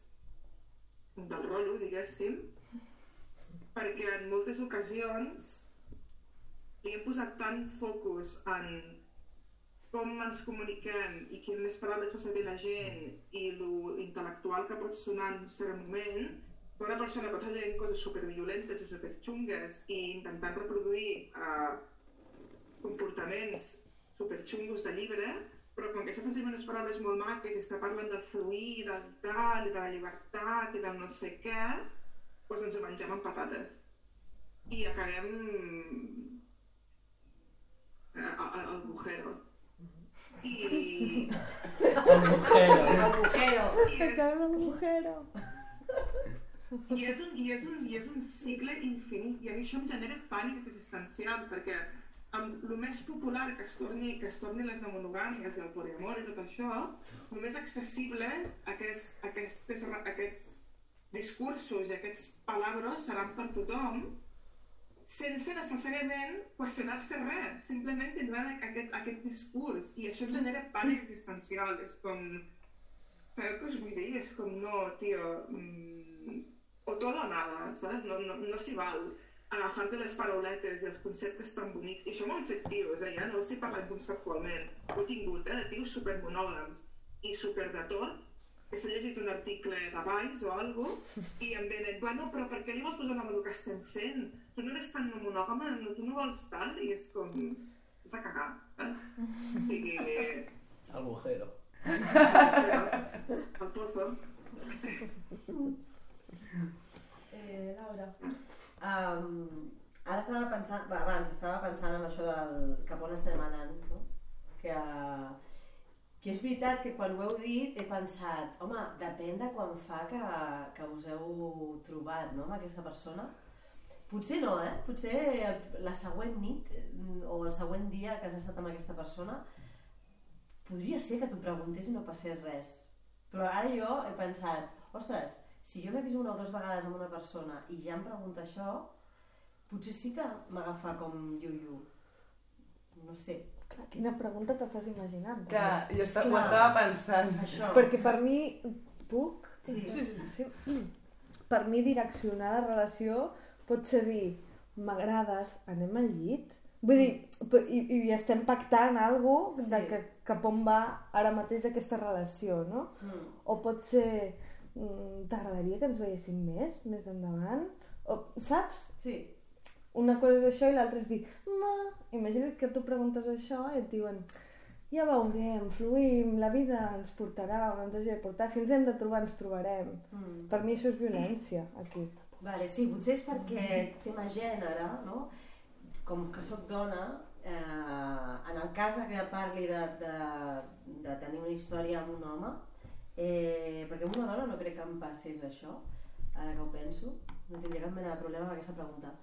[SPEAKER 5] del rotllo, diguéssim, perquè en moltes ocasions li hem posat tant focus en com ens comuniquem i quines paraules fa servir la gent i lo intel·lectual que pot sonar en un cert moment, que una persona pot dient coses superviolentes i superxungues i intentant reproduir eh, comportaments superxungos de llibre, però com que està fent unes paraules molt maques i està parlant del fluir, del tal, de la llibertat i del no sé què, doncs ens ho mengem amb patates. I acabem eh, al al agujero.
[SPEAKER 3] El agujero.
[SPEAKER 5] És,
[SPEAKER 6] Acabem el agujero.
[SPEAKER 5] i, és un, i, és un, I és un cicle infinit, i a mi això em genera pànic existencial, perquè amb el més popular que es torni, que es torni les no i el poliamor i tot això, el més accessibles aquests, aquests, aquests discursos i aquests palabros seran per tothom, sense necessàriament qüestionar-se res, simplement tindran aquest, aquest discurs i això genera pànic existencial, és com... Sabeu què us vull dir? És com, no, tio, mm, o tot o nada, saps? No, no, no s'hi val agafar-te les parauletes i els conceptes tan bonics, i això m'ho han fet tios, eh? ja no estic parlant conceptualment, ho he tingut, eh? de tios supermonògams i super de tot, que s'ha llegit un article de Valls o alguna i em venen, bueno, però per què li vols posar nom el que estem fent? Tu no eres tan no monògama, no, tu no vols tal, i és com... és a cagar, eh? O sigui,
[SPEAKER 3] El agujero.
[SPEAKER 5] el pozo.
[SPEAKER 1] Eh, Laura. Um, ara estava pensant, va, abans estava pensant en això del cap on estem anant, no? Que, que és veritat que quan ho heu dit he pensat, home, depèn de quan fa que, que us heu trobat, no?, amb aquesta persona. Potser no, eh? Potser la següent nit mm, o el següent dia que has estat amb aquesta persona podria ser que t'ho preguntés i no passés res. Però ara jo he pensat, ostres, si jo m'he vist una o dues vegades amb una persona i ja em pregunta això, potser sí que m'agafa com yu-yu. No sé.
[SPEAKER 6] Clar, quina pregunta t'estàs imaginant?
[SPEAKER 4] Que
[SPEAKER 6] també?
[SPEAKER 4] jo esta- ho
[SPEAKER 1] Clar.
[SPEAKER 4] estava pensant.
[SPEAKER 1] Això.
[SPEAKER 6] Perquè per mi, puc?
[SPEAKER 1] Sí.
[SPEAKER 6] Sí. Per mi direccionar la relació pot ser dir m'agrades, anem al llit? Vull dir, i, i estem pactant alguna cosa de
[SPEAKER 1] Sí.
[SPEAKER 6] que, cap on va ara mateix aquesta relació, no?
[SPEAKER 1] Mm.
[SPEAKER 6] O pot ser mm, t'agradaria que ens veiéssim més, més endavant? O, saps?
[SPEAKER 1] Sí.
[SPEAKER 6] Una cosa és això i l'altra és dir no, imagina't que tu preguntes això i et diuen ja veurem, fluïm, la vida ens portarà on ens hagi de portar, si ens hem de trobar ens trobarem.
[SPEAKER 1] Mm.
[SPEAKER 6] Per mi això és violència, aquí.
[SPEAKER 1] Vale, sí, potser és perquè tema gènere, no? Com que sóc dona, eh, en el cas de que parli de, de, de tenir una història amb un home, eh, perquè amb una dona no crec que em passés això, ara que ho penso, no tindria cap mena de problema amb aquesta pregunta.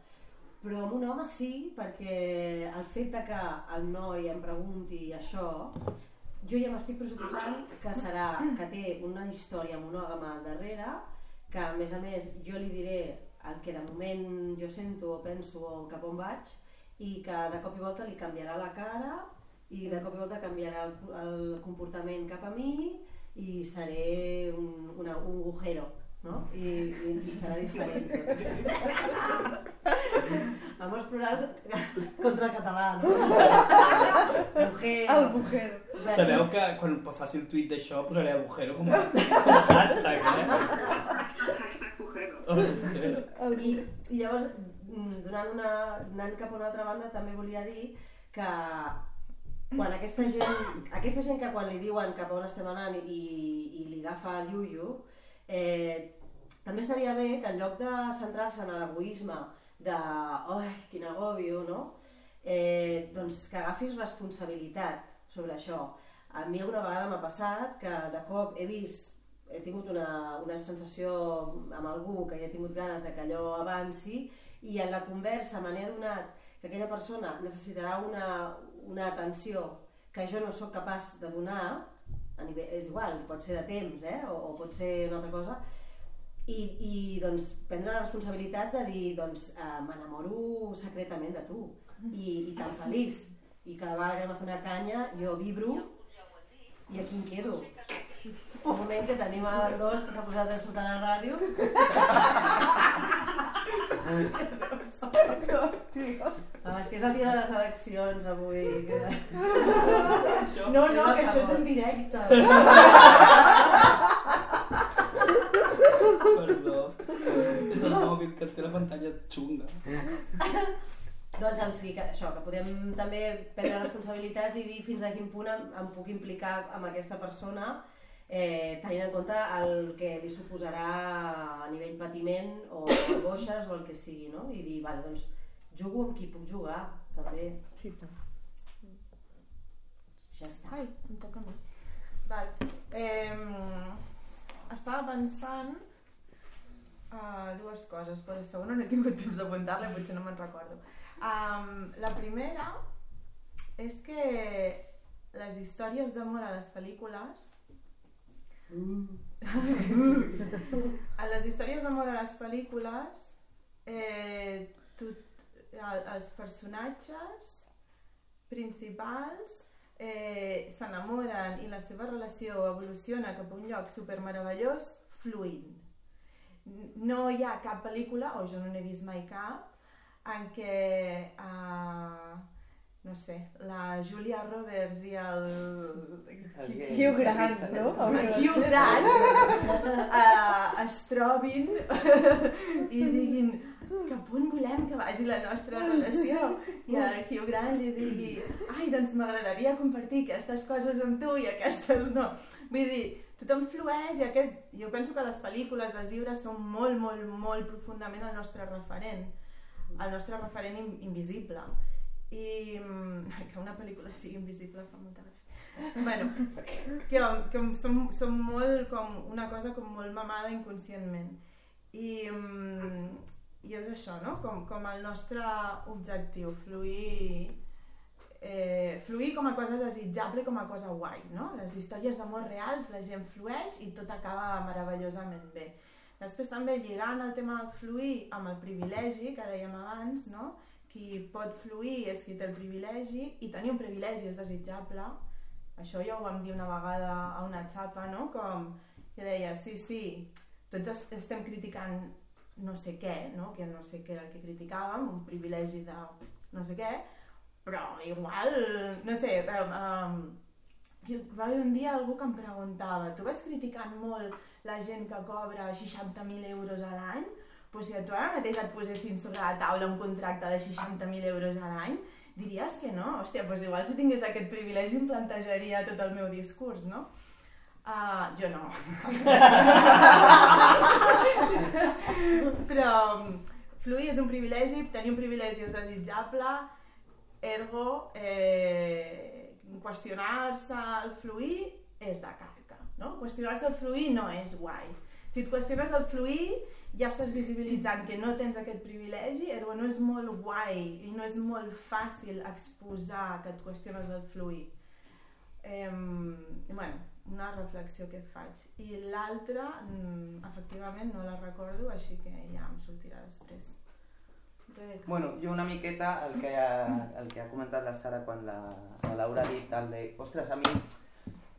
[SPEAKER 1] Però amb un home sí, perquè el fet de que el noi em pregunti això, jo ja m'estic pressuposant que serà que té una història monògama al darrere, que a més a més jo li diré el que de moment jo sento o penso o cap on vaig i que de cop i volta li canviarà la cara i de cop i volta canviarà el, el comportament cap a mi i seré un, una, un agujero, no? I, i, i serà diferent tot. Amors plurals contra el català, no? Agujero.
[SPEAKER 6] El bujero.
[SPEAKER 1] Bé,
[SPEAKER 3] Sabeu que quan faci el tuit d'això posaré agujero com a, com a hashtag, eh?
[SPEAKER 6] El...
[SPEAKER 1] I, I llavors, mm, donant una, anant cap a una altra banda, també volia dir que quan aquesta gent, aquesta gent que quan li diuen cap a on estem anant i, i li agafa el iuiu, eh, també estaria bé que en lloc de centrar-se en l'egoisme de oh, quin agòbio, no? Eh, doncs que agafis responsabilitat sobre això. A mi alguna vegada m'ha passat que de cop he vist he tingut una, una sensació amb algú que ja he tingut ganes de que allò avanci i en la conversa me n'he adonat que aquella persona necessitarà una, una atenció que jo no sóc capaç de donar, a nivell, és igual, pot ser de temps eh? o, o pot ser una altra cosa, i, i doncs, prendre la responsabilitat de dir doncs, eh, m'enamoro secretament de tu i, i tan feliç i cada vegada que anem a fer una canya jo vibro i aquí em quedo un moment que tenim a dos que s'ha posat a escoltar la ràdio ah, és que és el dia de les eleccions avui que...
[SPEAKER 2] No, no, que això és en directe.
[SPEAKER 3] Perdó. És el mòbil que té la pantalla xunga.
[SPEAKER 1] Doncs en fi, que això, que podem també prendre responsabilitat i dir fins a quin punt em, em puc implicar amb aquesta persona eh, tenint en compte el que li suposarà a nivell patiment o angoixes o el que sigui, no? I dir, vale, doncs jugo amb qui puc jugar, també.
[SPEAKER 6] Sí.
[SPEAKER 1] Ja està.
[SPEAKER 2] Ai, em toca a mi. Val. Eh, estava pensant uh, dues coses, però la segona no he tingut temps d'apuntar-la i potser no me'n recordo. Um, la primera és que les històries d'amor a les pel·lícules a les històries d'amor a les pel·lícules eh, tot, el, els personatges principals eh, s'enamoren i la seva relació evoluciona cap a un lloc super meravellós fluint. No hi ha cap pel·lícula, o jo no n'he vist mai cap, en què eh, no sé, la Julia Roberts i el...
[SPEAKER 6] Hugh Grant, no?
[SPEAKER 2] el Hugh Grant. Eh, es trobin i diguin cap on volem que vagi la nostra relació? I el Hugh Grant li digui ai, doncs m'agradaria compartir aquestes coses amb tu i aquestes no. Vull dir, tothom flueix i aquest, jo penso que les pel·lícules, les llibres són molt, molt, molt profundament el nostre referent el nostre referent in invisible i mm, que una pel·lícula sigui invisible fa molta gràcia bueno, que, que som, som molt com una cosa com molt mamada inconscientment i, mm, i és això, no? Com, com el nostre objectiu, fluir eh, fluir com a cosa desitjable com a cosa guai, no? Les històries d'amor reals, la gent flueix i tot acaba meravellosament bé. Després també lligant el tema fluir amb el privilegi que dèiem abans, no? Qui pot fluir és qui té el privilegi i tenir un privilegi és desitjable. Això ja ho vam dir una vegada a una xapa, no? Com que deia, sí, sí, tots es- estem criticant no sé què, no? que no sé què era el que criticàvem, un privilegi de no sé què, però igual, no sé, um, va haver un dia algú que em preguntava tu vas criticant molt la gent que cobra 60.000 euros a l'any? Pues si tu ara mateix et posessin sobre la taula un contracte de 60.000 euros a l'any, diries que no. Hòstia, doncs igual si tingués aquest privilegi em plantejaria tot el meu discurs, no? Uh, jo no. Però fluir és un privilegi, tenir un privilegi és desitjable, ergo eh, qüestionar-se el fluir és de carca, no? Qüestionar-se el fluir no és guai. Si et qüestiones el fluir ja estàs visibilitzant que no tens aquest privilegi, ergo no és molt guai i no és molt fàcil exposar que et qüestiones el fluir. Eh, bueno, una reflexió que faig. I l'altra, mm, efectivament, no la recordo, així que ja em sortirà després. Rebeca.
[SPEAKER 4] Bueno, jo una miqueta el que ha, el que ha comentat la Sara quan la, la Laura ha dit el de, ostres, a mi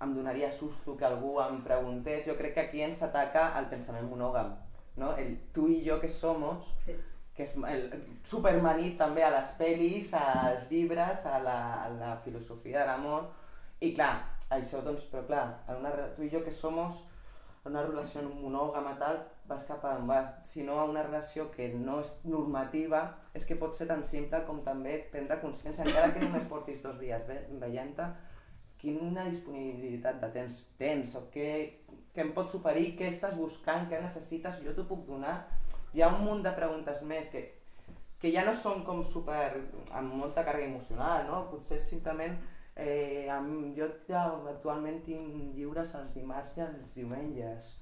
[SPEAKER 4] em donaria susto que algú em preguntés, jo crec que aquí ens ataca el pensament monògam, no? El tu i jo que somos,
[SPEAKER 1] Sí.
[SPEAKER 4] que és el supermanit també a les pel·lis, als llibres, a la, a la filosofia de l'amor, i clar, això doncs, però clar, en una, tu i jo que somos en una relació monògama tal, vas cap a, vas, si no a una relació que no és normativa, és que pot ser tan simple com també prendre consciència, encara que només portis dos dies ve, veient-te, quina disponibilitat de temps tens, o què, què em pots oferir, què estàs buscant, què necessites, jo t'ho puc donar. Hi ha un munt de preguntes més que, que ja no són com super, amb molta càrrega emocional, no? Potser simplement eh, amb, jo actualment tinc lliures els dimarts i els diumenges.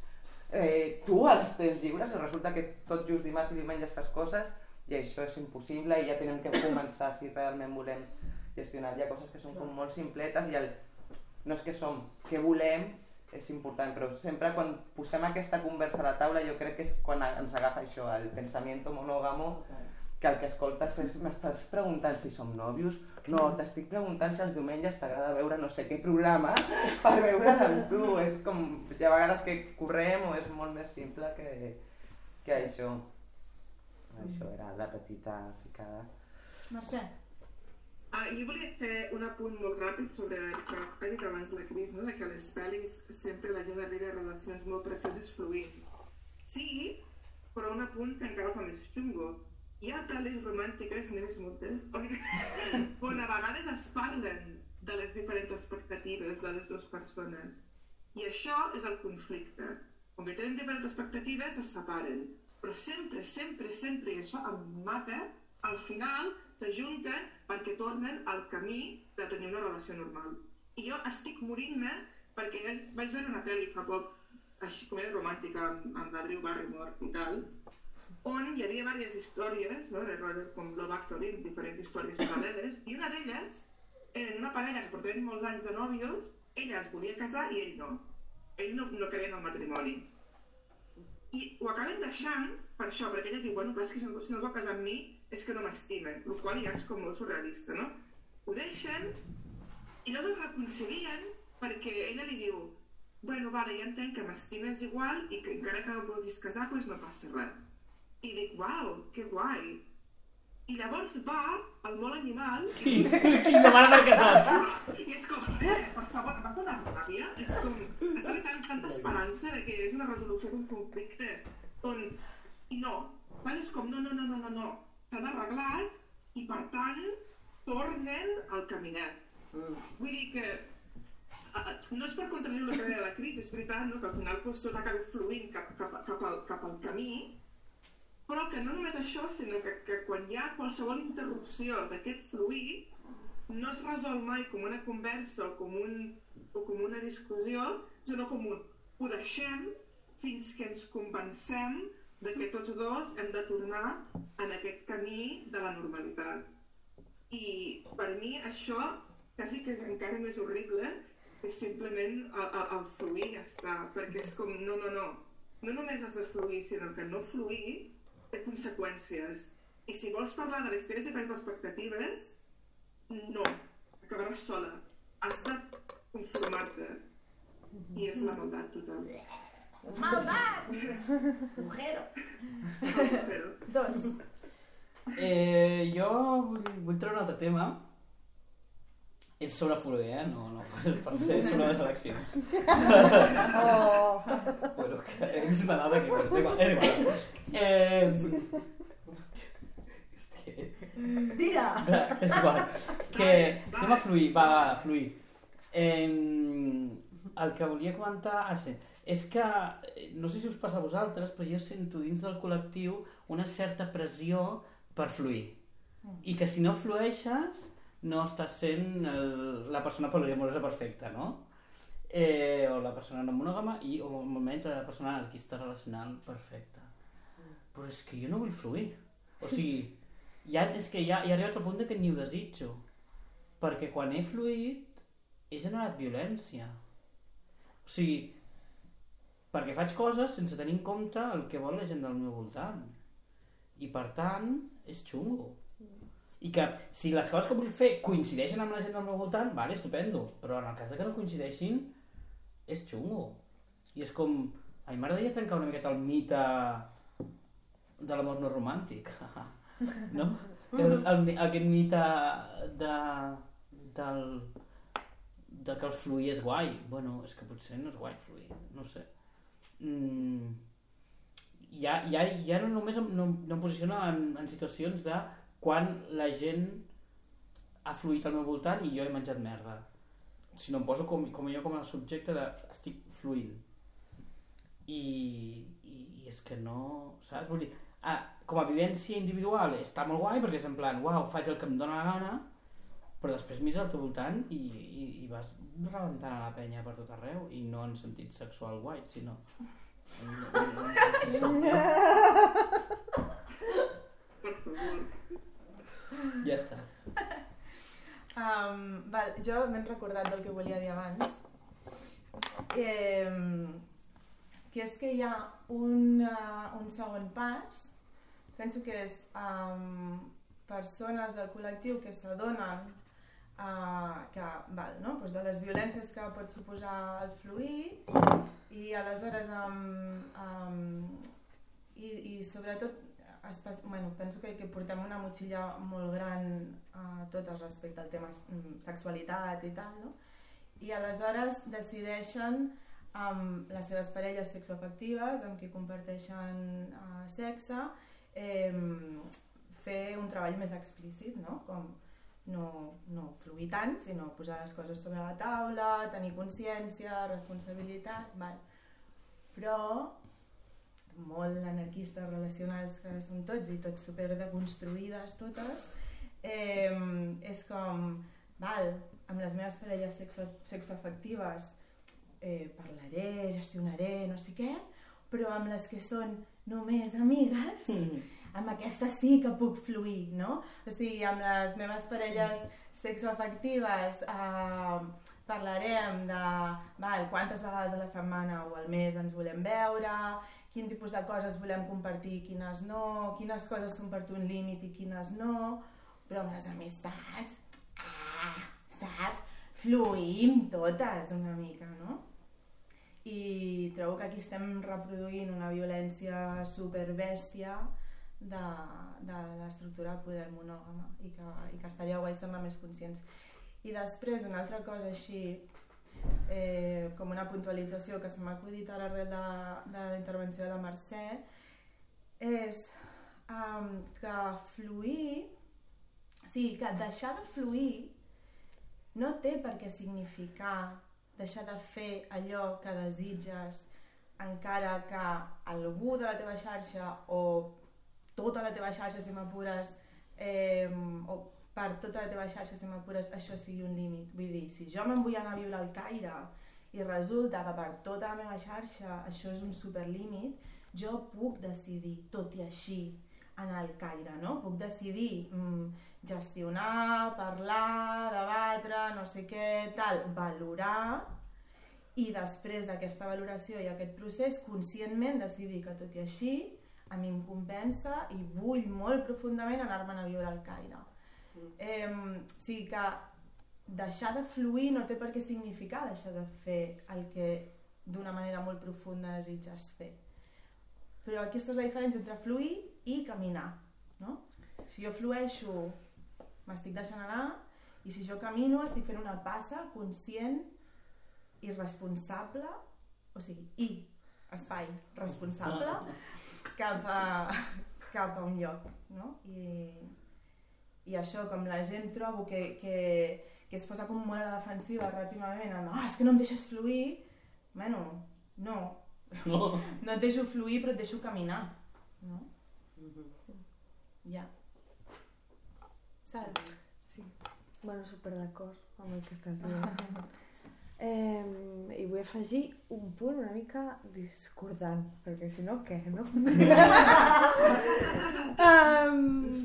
[SPEAKER 4] Eh, tu els tens lliures i resulta que tot just dimarts i diumenges fas coses, i això és impossible i ja tenim que començar si realment volem gestionar. Hi ha coses que són com molt simpletes i el, no és que som, què volem és important, però sempre quan posem aquesta conversa a la taula jo crec que és quan ens agafa això, el pensament monògamo, que el que escoltes és m'estàs preguntant si som nòvios? No, t'estic preguntant si els diumenges t'agrada veure no sé què programa per veure'l amb tu. És com, hi ha vegades que correm o és molt més simple que, que això. Això era la petita ficada.
[SPEAKER 2] Mercè.
[SPEAKER 5] Ah, jo volia fer un apunt molt ràpid sobre que ha dit abans la Cris, no? que a les pel·lis sempre la gent arriba a relacions molt precioses fluint. Sí, però un apunt que encara fa més xungo. Hi ha pel·lis romàntiques, n'he vist moltes, on, on a vegades es parlen de les diferents expectatives de les dues persones. I això és el conflicte. Com que tenen diferents expectatives, es separen. Però sempre, sempre, sempre, i això em mata, al final s'ajunten perquè tornen al camí de tenir una relació normal. I jo estic morint-me perquè vaig veure una pel·li fa poc, així comèdia romàntica amb, amb la Drew Barrymore i tal, on hi havia diverses històries, no, de rotllo com Love Actually, diferents històries paral·leles, i una d'elles, en una parella que portaven molts anys de nòvios, ella es volia casar i ell no. Ell no, no queria en el matrimoni. I ho acaben deixant per això, perquè ella diu, bueno, clar, és que si no, si no es vol casar amb mi és que no m'estimen, el qual ja és com molt surrealista, no? Ho deixen i llavors es reconcilien perquè ella li diu, bueno, vale, ja entenc que m'estimes igual i que encara que no vulguis casar, doncs no passa res. I dic, uau, que guai. I llavors va al món animal i,
[SPEAKER 3] I demana per casar.
[SPEAKER 5] i és com, eh, per favor, va una ràbia. És com, està tan, tanta esperança de que és una resolució d'un conflicte on... I no, vas, és com, no, no, no, no, no, no. S'ha d'arreglar i, per tant, tornen al caminet. Vull dir que no és per contradir el que deia la Cris, és veritat no? que al final doncs, tot acaba fluint cap, cap, cap, al, cap al camí, però que no només això, sinó que, que quan hi ha qualsevol interrupció d'aquest fluir, no es resol mai com una conversa o com, un, o com una discussió, sinó com un ho deixem fins que ens convencem de que tots dos hem de tornar en aquest camí de la normalitat. I per mi això quasi que és encara més horrible que simplement el, el, el fluir ja està, perquè és com, no, no, no, no només has de fluir, sinó que no fluir té conseqüències. I si vols parlar de les teves diferents expectatives, no, acabaràs sola. Has de conformar-te. I és la maldat total.
[SPEAKER 1] Maldat! Mujero.
[SPEAKER 5] Però,
[SPEAKER 2] Dos.
[SPEAKER 3] Eh, jo vull, vull treure un altre tema. És sobre fluir, eh? No, no, per, per ser sobre les eleccions.
[SPEAKER 6] Oh,
[SPEAKER 3] Bueno, que és una dada que... És igual, és igual. Eh.
[SPEAKER 1] Tira!
[SPEAKER 3] És igual. Que tema fluir, va, va, fluir. Eh, el que volia comentar ah, sí, és que, no sé si us passa a vosaltres, però jo sento dins del col·lectiu una certa pressió per fluir. I que si no flueixes, no estàs sent el, la persona poliamorosa perfecta, no? Eh, o la persona no monògama i, o almenys la persona anarquista relacional perfecta. Però és que jo no vull fluir. O sigui, ja, és que ja, ja he arribat al punt de que ni ho desitjo. Perquè quan he fluït he generat violència. O sigui, perquè faig coses sense tenir en compte el que vol la gent del meu voltant. I per tant, és xungo. I que si les coses que vull fer coincideixen amb la gent del meu voltant, vale, estupendo. Però en el cas de que no coincideixin, és xungo. I és com... A mi m'agradaria trencar una miqueta el mite de l'amor no romàntic. no? El, el, aquest mite de, del, de que el fluir és guai. Bueno, és que potser no és guai fluir, no sé. Mm, ja, ja, ja no només em, no, no em posiciono en, en situacions de quan la gent ha fluït al meu voltant i jo he menjat merda. Si no em poso com, com jo com a subjecte de estic fluint. I, i, i és que no... Saps? Vull dir, ah, com a vivència individual està molt guai perquè és en plan, uau, faig el que em dóna la gana, però després mires al teu voltant i, i, i vas rebentant a la penya per tot arreu i no en sentit sexual guai, sinó... Ja està.
[SPEAKER 2] Um, val, jo m'he recordat del que volia dir abans. Eh, que és que hi ha un, uh, un segon pas, penso que és um, persones del col·lectiu que s'adonen uh, que, val, no? pues de les violències que pot suposar el fluir i aleshores um, um, i, i sobretot bueno, penso que, que portem una motxilla molt gran a uh, totes respecte al tema sexualitat i tal, no? I aleshores decideixen amb les seves parelles sexoafectives, amb qui comparteixen uh, sexe, eh, fer un treball més explícit, no? Com no, no fluir tant, sinó posar les coses sobre la taula, tenir consciència, responsabilitat, val. Però molt anarquistes relacionals que som tots i tots super deconstruïdes totes, eh, és com, val, amb les meves parelles sexo sexoafectives eh, parlaré, gestionaré, no sé què, però amb les que són només amigues,
[SPEAKER 3] Mm.
[SPEAKER 2] Amb aquestes sí que puc fluir, no? O sigui, amb les meves parelles sexoafectives eh, parlarem de val, quantes vegades a la setmana o al mes ens volem veure, quin tipus de coses volem compartir, quines no, quines coses són per tu un límit i quines no, però amb les amistats, ah, saps? Fluïm totes una mica, no? I trobo que aquí estem reproduint una violència superbèstia de, de l'estructura de poder monògama i que, i que estaria guai ser-ne més conscients. I després, una altra cosa així, eh, com una puntualització que se m'ha acudit ara arrel de, de la intervenció de la Mercè, és um, que fluir, o sigui, que deixar de fluir no té per què significar deixar de fer allò que desitges encara que algú de la teva xarxa o tota la teva xarxa, si m'apures, eh, o per tota la teva xarxa, si m'apures, això sigui un límit. Vull dir, si jo me'n vull anar a viure al Caire i resulta que per tota la meva xarxa això és un superlímit, jo puc decidir, tot i així, anar al Caire, no? Puc decidir mm, gestionar, parlar, debatre, no sé què, tal, valorar i després d'aquesta valoració i aquest procés conscientment decidir que tot i així a mi em compensa i vull molt profundament anar-me'n a viure al Caire. Eh, o sigui que deixar de fluir no té per què significar deixar de fer el que d'una manera molt profunda desitges fer. Però aquesta és la diferència entre fluir i caminar. No? Si jo flueixo, m'estic deixant anar, i si jo camino, estic fent una passa conscient i responsable, o sigui, i espai responsable cap a, cap a un lloc. No? I, I això, com la gent trobo que, que, que es posa com molt a la defensiva ràpidament, en, ah, és que no em deixes fluir, bueno, no,
[SPEAKER 3] No.
[SPEAKER 2] no et deixo fluir però et deixo caminar. No? Ja. Sal.
[SPEAKER 6] Sí. Bueno, super d'acord amb el que estàs dient. Eh, I vull afegir un punt una mica discordant, perquè si no, què, no? um,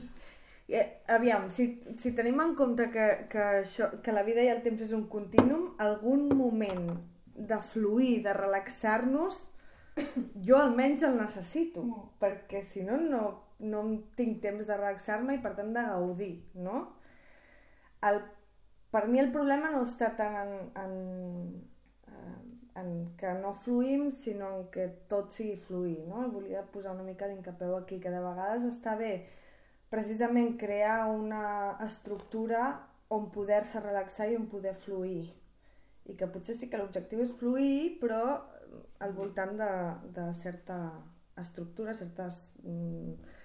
[SPEAKER 6] eh, aviam, si, si tenim en compte que, que, això, que la vida i el temps és un contínuum, algun moment de fluir, de relaxar-nos, jo almenys el necessito, perquè si no, no, no tinc temps de relaxar-me i per tant de gaudir, no? El, per mi el problema no està tant en, en, eh, en que no fluïm, sinó en que tot sigui fluir, no? Volia posar una mica d'incapeu aquí, que de vegades està bé precisament crear una estructura on poder-se relaxar i on poder fluir. I que potser sí que l'objectiu és fluir, però al voltant de, de certa estructura, certes mm,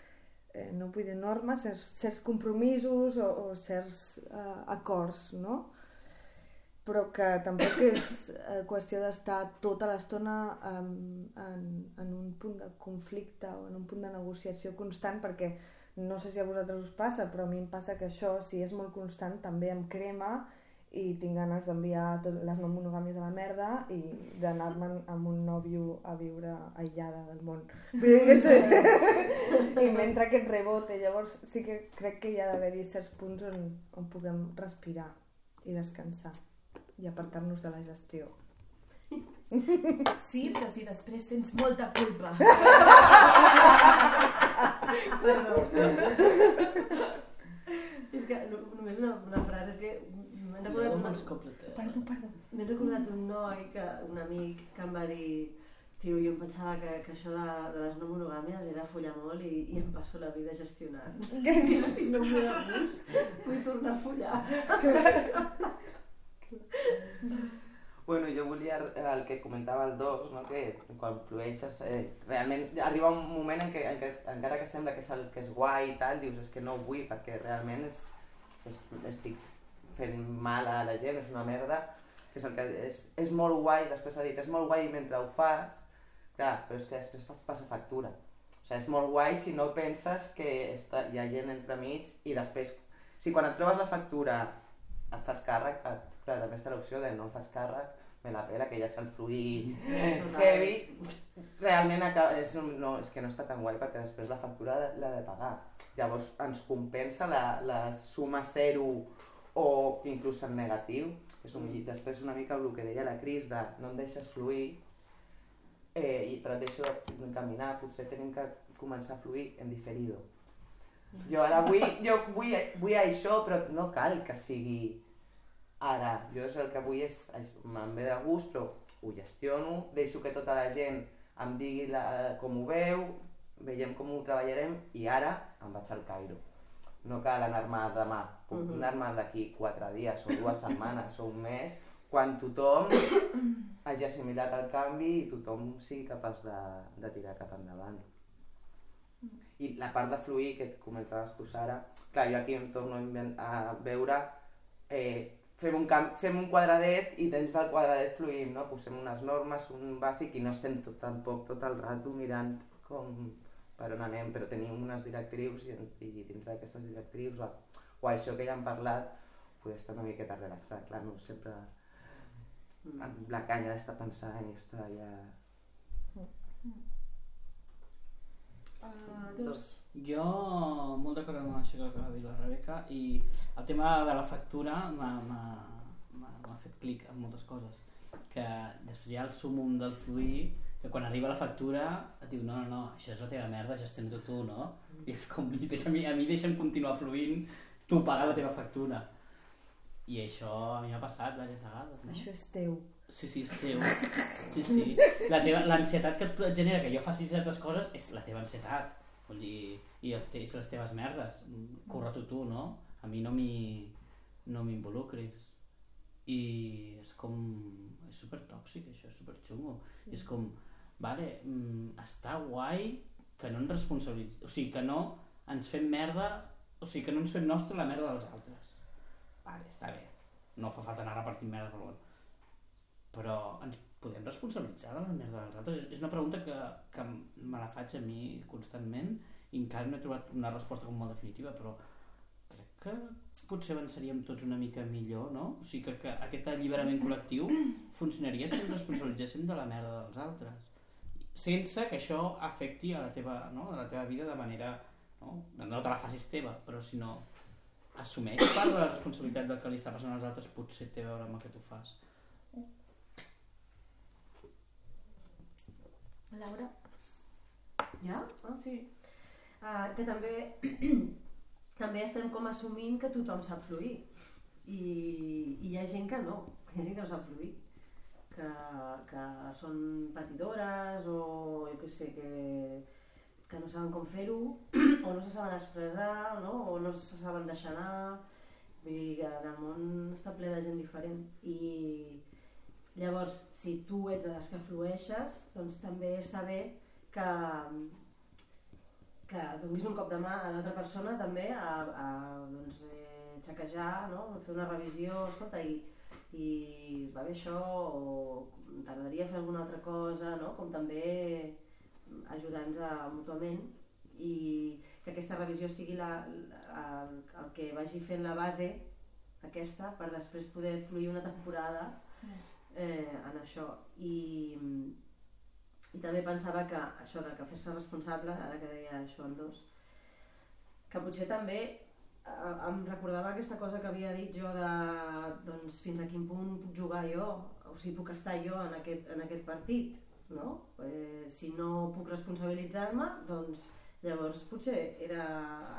[SPEAKER 6] eh, no vull dir normes, certs, certs compromisos o, o certs eh, acords, no? Però que tampoc és eh, qüestió d'estar tota l'estona en, en, en un punt de conflicte o en un punt de negociació constant, perquè no sé si a vosaltres us passa, però a mi em passa que això, si és molt constant, també em crema i tinc ganes d'enviar tot- les no monogàmies a la merda i d'anar-me'n amb un nòvio a viure aïllada del món. Que. I mentre aquest rebote, llavors sí que crec que hi ha d'haver-hi certs punts on, on puguem respirar i descansar i apartar-nos de la gestió.
[SPEAKER 2] Sí, però si després tens molta culpa.
[SPEAKER 1] Perdó. és que no, només una, una frase, és que un,
[SPEAKER 3] cops de te.
[SPEAKER 6] Perdó, perdó.
[SPEAKER 1] m'he recordat un noi, que, un amic, que em va dir Tio, jo em pensava que, que això de, de les no monogàmies era follar molt i, i em passo la vida gestionant. I no ve de gust, vull tornar a follar.
[SPEAKER 4] Bueno, jo volia el que comentava el 2, no? que quan flueixes, eh, realment arriba un moment en què, en què encara que sembla que és, el, que és guai i tal, dius és que no ho vull perquè realment és, és, estic fent mal a la gent, és una merda, que és, el que és, és molt guai, després s'ha dit, és molt guai mentre ho fas, clar, però és que després pa- passa factura. O sigui, és molt guai si no penses que està, hi ha gent entremig i després, si quan et trobes la factura et fas càrrec, et, clar, també està l'opció de no em fas càrrec, me la pela, que ja és el fluir heavy, realment acaba, és, un- no, és que no està tan guai perquè després la factura l'ha de pagar. Llavors ens compensa la, la suma zero o inclús en negatiu. És un, i després una mica el que deia la Cris de no em deixes fluir eh, i, però et deixo de caminar, potser tenim que començar a fluir en diferido. Jo ara vull, jo vull, vull això, però no cal que sigui ara. Jo és el que vull és, me'n ve de gust, però ho gestiono, deixo que tota la gent em digui la, com ho veu, veiem com ho treballarem i ara em vaig al Cairo. No cal anar-me demà, puc
[SPEAKER 1] Mhm.
[SPEAKER 4] anar-me d'aquí quatre dies o dues setmanes o un mes, quan tothom hagi assimilat el canvi i tothom sigui capaç de, de tirar cap endavant. I la part de fluir que comentaves tu, Sara, clar, jo aquí em torno a veure, eh, fem, un camp, fem un quadradet i dins del quadradet fluïm, no? Posem unes normes, un bàsic i no estem tot, tampoc tot el rato mirant com per on anem, però tenim unes directrius i, i dins d'aquestes directrius o, o això que ja hem parlat, poder estar una miqueta relaxat, clar, no sempre amb la canya d'estar pensant i estar ja...
[SPEAKER 2] Uh, dos.
[SPEAKER 3] Jo, molt d'acord amb això que acaba de dir la Rebeca, i el tema de la factura m'ha m'ha- m'ha m'ha fet clic en moltes coses. Que després hi ha el sumum del fluir, que quan arriba la factura et diu no, no, no, això és la teva merda, gestiona-ho tu, no? I és com, deixa, a mi, a mi deixa'm continuar fluint, tu paga la teva factura. I això a mi m'ha passat diverses vegades, no?
[SPEAKER 6] Això és teu.
[SPEAKER 3] Sí, sí, és teu. Sí, sí. La L'ansietat que et genera que jo faci certes coses és la teva ansietat. Vull dir, i els te, i les teves merdes. Corre-t'ho tu, no? A mi no m'hi no m'involucris. I és com... És super tòxic, això, és super xungo. I és com, vale, mm, està guai que no ens responsabilitzem, o sigui, que no ens fem merda, o sigui, que no ens fem nostra la merda dels altres. Vale, està bé. No fa falta anar repartint merda per l'on però ens podem responsabilitzar de la merda dels altres? És- una pregunta que, que me la faig a mi constantment i encara no he trobat una resposta com molt definitiva, però crec que potser avançaríem tots una mica millor, no? O sigui, que, que aquest alliberament col·lectiu funcionaria si ens responsabilitzéssim de la merda dels altres sense que això afecti a la teva, no? a la teva vida de manera... No? no te la facis teva, però si no assumeix part de la responsabilitat del que li està passant als altres potser té a veure amb el que tu fas.
[SPEAKER 2] Laura?
[SPEAKER 1] Ja? Ah, sí. Uh, que també, també estem com assumint que tothom sap fluir. I, I hi ha gent que no, hi ha gent que no sap fluir. Que, que són patidores o jo què sé, que, que no saben com fer-ho, o no se saben expressar, no? o no se saben deixar anar. Vull dir que el món està ple de gent diferent. I llavors, si tu ets de les que flueixes, doncs també està bé que, que donis un cop de mà a l'altra persona també a, a doncs, eh, xequejar, no? fer una revisió, escolta, i, i va bé això, o t'agradaria fer alguna altra cosa, no? com també ajudar-nos mútuament i que aquesta revisió sigui la, la, el, el que vagi fent la base aquesta per després poder fluir una temporada eh, en això. I, I també pensava que això de que fer-se responsable, ara que deia això en dos, que potser també em recordava aquesta cosa que havia dit jo de doncs, fins a quin punt puc jugar jo, o si puc estar jo en aquest, en aquest partit, no? Eh, si no puc responsabilitzar-me, doncs llavors potser era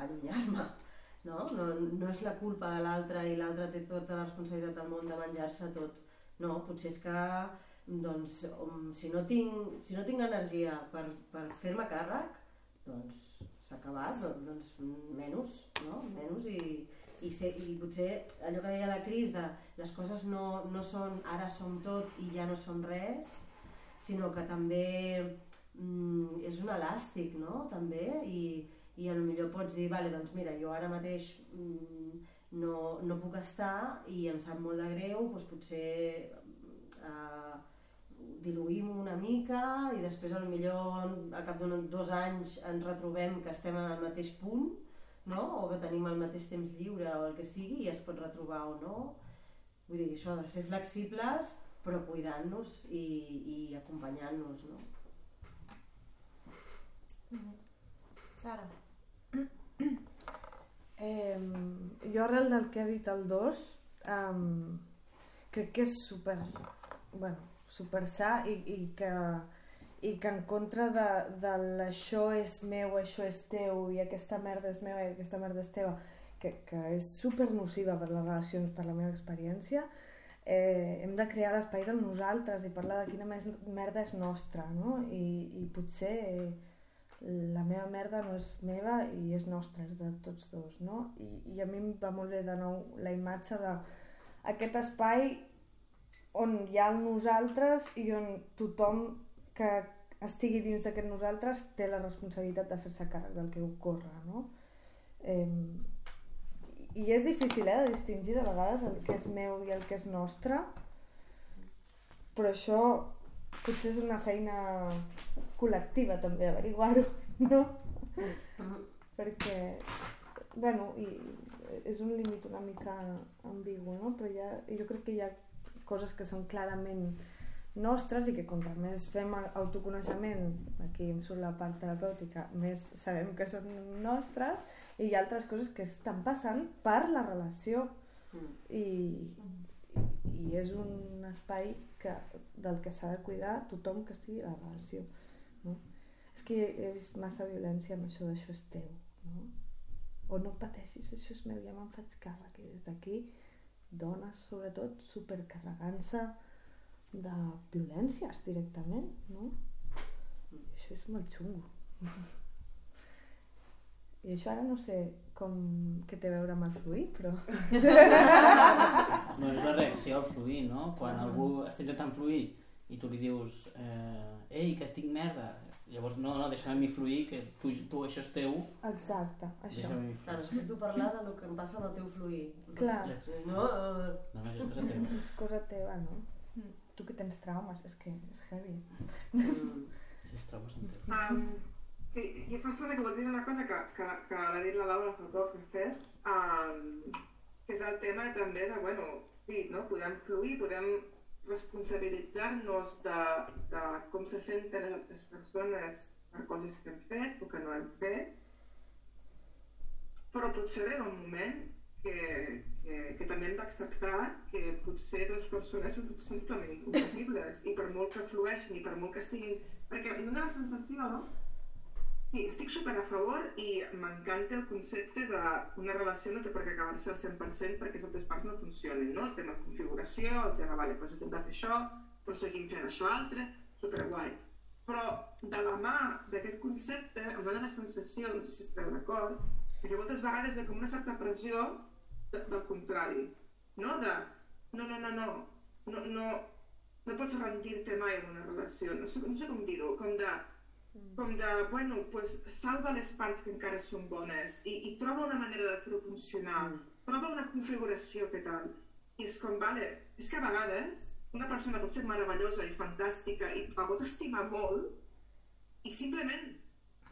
[SPEAKER 1] allunyar-me, no? no? No és la culpa de l'altre i l'altre té tota la responsabilitat del món de menjar-se tot. No, potser és que doncs, si, no tinc, si no tinc energia per, per fer-me càrrec, doncs s'ha acabat, doncs, menys, no? Menys i, i, ser, i potser allò que deia la Cris de les coses no, no són ara som tot i ja no som res, sinó que també mm, és un elàstic, no? També, i, i a lo millor pots dir, vale, doncs mira, jo ara mateix mm, no, no puc estar i em sap molt de greu, doncs potser eh, diluïm una mica i després a lo millor al cap d'un dos anys ens retrobem que estem en el mateix punt no? o que tenim el mateix temps lliure o el que sigui i es pot retrobar o no vull dir, això de ser flexibles però cuidant-nos i, i acompanyant-nos no?
[SPEAKER 2] Sara.
[SPEAKER 6] Eh, jo arrel del que ha dit el 2 um, crec que és super, bueno, super sa i, i, que, i que en contra de, de l'això és meu, això és teu i aquesta merda és meva i aquesta merda és teva que, que és super nociva per les relacions, per la meva experiència eh, hem de crear l'espai del nosaltres i parlar de quina més merda és nostra no? I, i potser eh, la meva merda no és meva i és nostra, és de tots dos, no? I, i a mi em va molt bé de nou la imatge de aquest espai on hi ha el nosaltres i on tothom que estigui dins d'aquest nosaltres té la responsabilitat de fer-se càrrec del que ocorre, no? Eh, I és difícil, eh, de distingir de vegades el que és meu i el que és nostre, però això potser és una feina col·lectiva també averiguar-ho, no? Perquè, bueno, i és un límit una mica ambigu, no? Però ja, jo crec que hi ha coses que són clarament nostres i que contra més fem autoconeixement, aquí em surt la part terapèutica, més sabem que són nostres i hi ha altres coses que estan passant per la relació i, i és un espai que, del que s'ha de cuidar tothom que estigui a la relació no? és que he vist massa violència amb això d'això és teu no? o no pateixis, això és meu, ja me'n faig càrrec i des d'aquí dones sobretot supercarregant-se de violències directament no? I això és molt xungo i això ara no sé com que té a veure amb el fluir, però...
[SPEAKER 3] No, és la reacció al fluir, no? Quan algú està intentant fluir i tu li dius eh, ei, que tinc merda, llavors no, no, deixa'm a mi fluir, que tu, tu això és teu,
[SPEAKER 6] Exacte, això.
[SPEAKER 1] Clar, necessito parlar del que em passa amb el teu fluir.
[SPEAKER 6] Clar.
[SPEAKER 1] No? Eh,
[SPEAKER 3] No, no, això és cosa teva.
[SPEAKER 6] És cosa teva, no?
[SPEAKER 2] Mm.
[SPEAKER 6] Tu que tens traumes, és que és heavy.
[SPEAKER 1] mm,
[SPEAKER 3] Si els traumes són teus.
[SPEAKER 5] Um, sí, i fa estona que vol dir una cosa que, que, que l'ha dit la Laura fa poc, fet, um, que és el tema també de, bueno, sí, no? podem fluir, podem responsabilitzar-nos de, de com se senten les altres persones per coses que hem fet o que no hem fet, però potser arriba un moment que, que, que també hem d'acceptar que potser dues persones són simplement incompatibles i per molt que flueixin i per molt que estiguin... Perquè em dona la sensació, no? Sí, estic super a favor i m'encanta el concepte d'una relació no té per què acabar-se al 100% perquè les altres parts no funcionin, no? El tema configuració, el tema, vale, doncs hem de fer això, però seguim fent això altre, superguai. Però de la mà d'aquest concepte em dona la sensació, no sé si esteu d'acord, que moltes vegades ve com una certa pressió de, del contrari, no? De, no, no, no, no, no, no, no pots rendir-te mai en una relació, no sé, no sé com dir-ho, com de, com de, bueno, pues, salva les parts que encara són bones i, i troba una manera de fer-ho funcionar, troba una configuració que tal. I és com, vale, és que a vegades una persona pot ser meravellosa i fantàstica i la pots estimar molt i simplement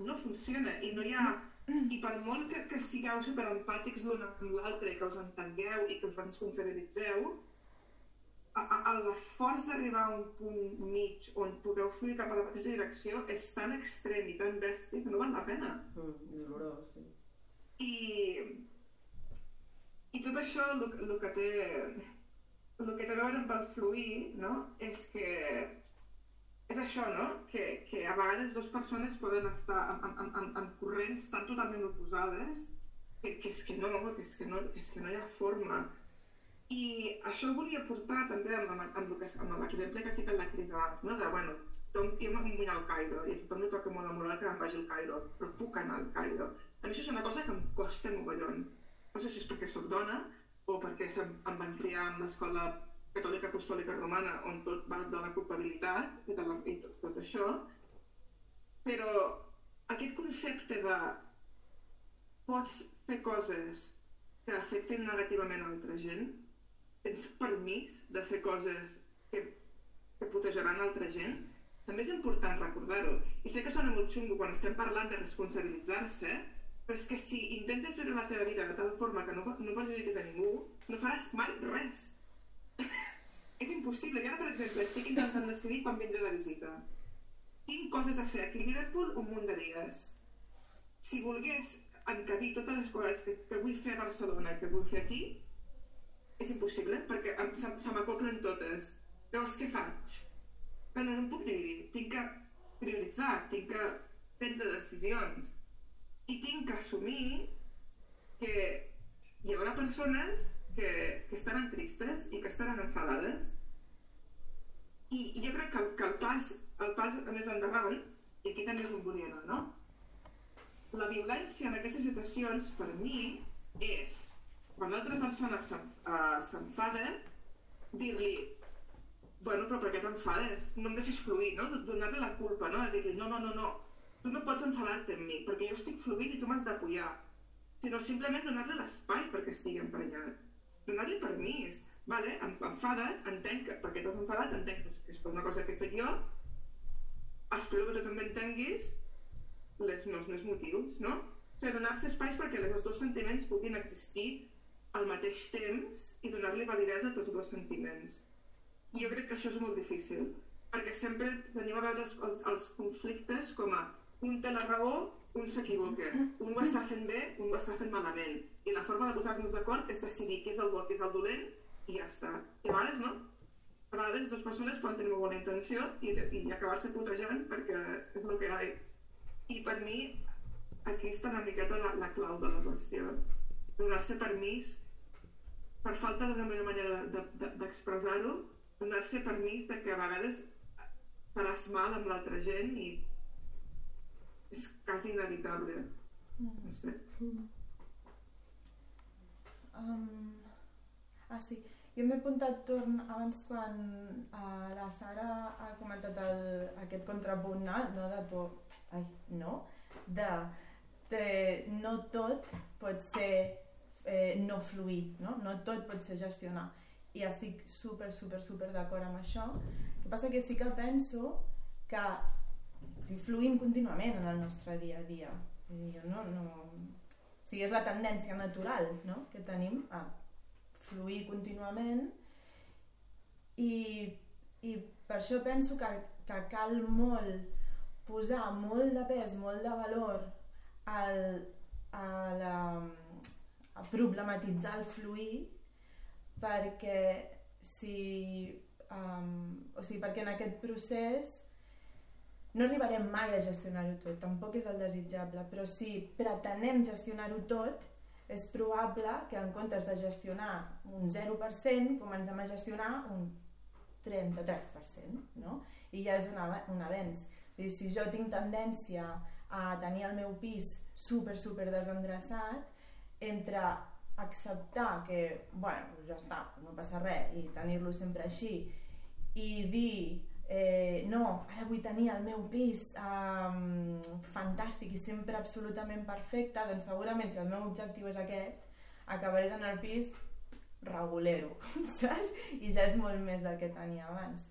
[SPEAKER 5] no funciona i no hi ha I per molt que, que sigueu superempàtics l'un amb l'altre, que us entengueu i que us responsabilitzeu, l'esforç d'arribar a un punt mig on pugueu fluir cap a la mateixa direcció és tan extrem i tan bèstia que no val la pena.
[SPEAKER 1] Mm, dolorós, sí.
[SPEAKER 5] I, i tot això el, el que té el que té a veure amb el fluir no? és que és això, no? Que, que a vegades dues persones poden estar en, en, en, en corrents tan totalment oposades que, que, és que no, que és que no, que és que no hi ha forma. I això ho volia portar també amb, amb, amb, que- amb l'exemple que ha ficat la Cris abans, no? de, bueno, tom, jo anar al Cairo i a tothom li toca molt la moral que em vagi al Cairo, però puc anar al Cairo. A mi això és una cosa que em costa mogollon. No sé si és perquè sóc dona o perquè se'm, em van criar en l'escola catòlica apostòlica romana on tot va de la culpabilitat i, de la, i tot, tot això, però aquest concepte de pots fer coses que afecten negativament a altra gent, tens permís de fer coses que, que putejaran altra gent, també és important recordar-ho. I sé que sona molt xungo quan estem parlant de responsabilitzar-se, però és que si intentes viure la teva vida de tal forma que no, no perjudiquis a ningú, no faràs mai res. és impossible. Jo ara, per exemple, estic intentant decidir quan vindré de visita. Tinc coses a fer aquí a Liverpool un munt de dies. Si volgués encabir totes les coses que, que vull fer a Barcelona que vull fer aquí, és impossible, perquè em, se, se m'acoplen totes. Llavors, què faig? Bueno, no em puc dividir. Tinc que prioritzar, tinc que prendre decisions. I tinc que assumir que hi haurà persones que, que estaran tristes i que estaran enfadades i, i jo crec que, que el pas, el pas més endavant, i aquí també és un anar, no? La violència en aquestes situacions, per mi, és quan l'altra persona eh, s'enfada, dir-li bueno, però per què t'enfades? No em deixis fluir, no? Donar-li la culpa, no? De dir-li, no, no, no, no, tu no pots enfadar-te amb mi, perquè jo estic fluint i tu m'has d'apoyar. Sinó simplement donar-li l'espai perquè estigui emprenyat. Donar-li permís. Vale, em, enfada't, entenc que, perquè t'has enfadat, entenc que és, que és per una cosa que he fet jo, espero que tu també entenguis les meus, meus motius, no? O sigui, donar-se espais perquè els dos sentiments puguin existir al mateix temps i donar-li validesa a tots dos sentiments. I jo crec que això és molt difícil, perquè sempre tenim a veure els, els, els conflictes com a un té la raó, un s'equivoca, un ho està fent bé, un ho està fent malament. I la forma de posar-nos d'acord és decidir què és el bo, què és el dolent, i ja està. I a vegades no. A vegades dues persones poden tenir una bona intenció i, i acabar-se putejant perquè és el que hi ha. I per mi, aquí està una miqueta la, la clau de la qüestió. Donar-se permís, per falta de millor manera de- de- d'expressar-ho, donar-se permís de que a vegades faràs mal amb l'altra gent i és quasi inevitable. No sé.
[SPEAKER 2] Um, ah, sí. Jo m'he apuntat torn abans quan uh, la Sara ha comentat el, aquest contrapunt, no? no de tu... Ai, no? De, de no tot pot ser eh, no fluir, no? No tot pot ser gestionar. I estic super, super, super d'acord amb això. El que passa que sí que penso que o sigui, fluïm contínuament en el nostre dia a dia. Vull dir, no, no... O sigui, és la tendència natural no? que tenim a fluir contínuament i, i per això penso que, que cal molt posar molt de pes, molt de valor al, a, la, a problematitzar el fluir perquè si um, o sigui, perquè en aquest procés no arribarem mai a gestionar-ho tot, tampoc és el desitjable, però si pretenem gestionar-ho tot, és probable que en comptes de gestionar un 0%, comencem a gestionar un 33%, no? I ja és un, un avenç. Dir, si jo tinc tendència a tenir el meu pis super, super desendreçat, entre acceptar que, bueno, ja està, no passa res, i tenir-lo sempre així, i dir eh, no, ara vull tenir el meu pis um, fantàstic i sempre absolutament perfecte, doncs segurament si el meu objectiu és aquest, acabaré d'anar al pis regulero, saps? I ja és molt més del que tenia abans.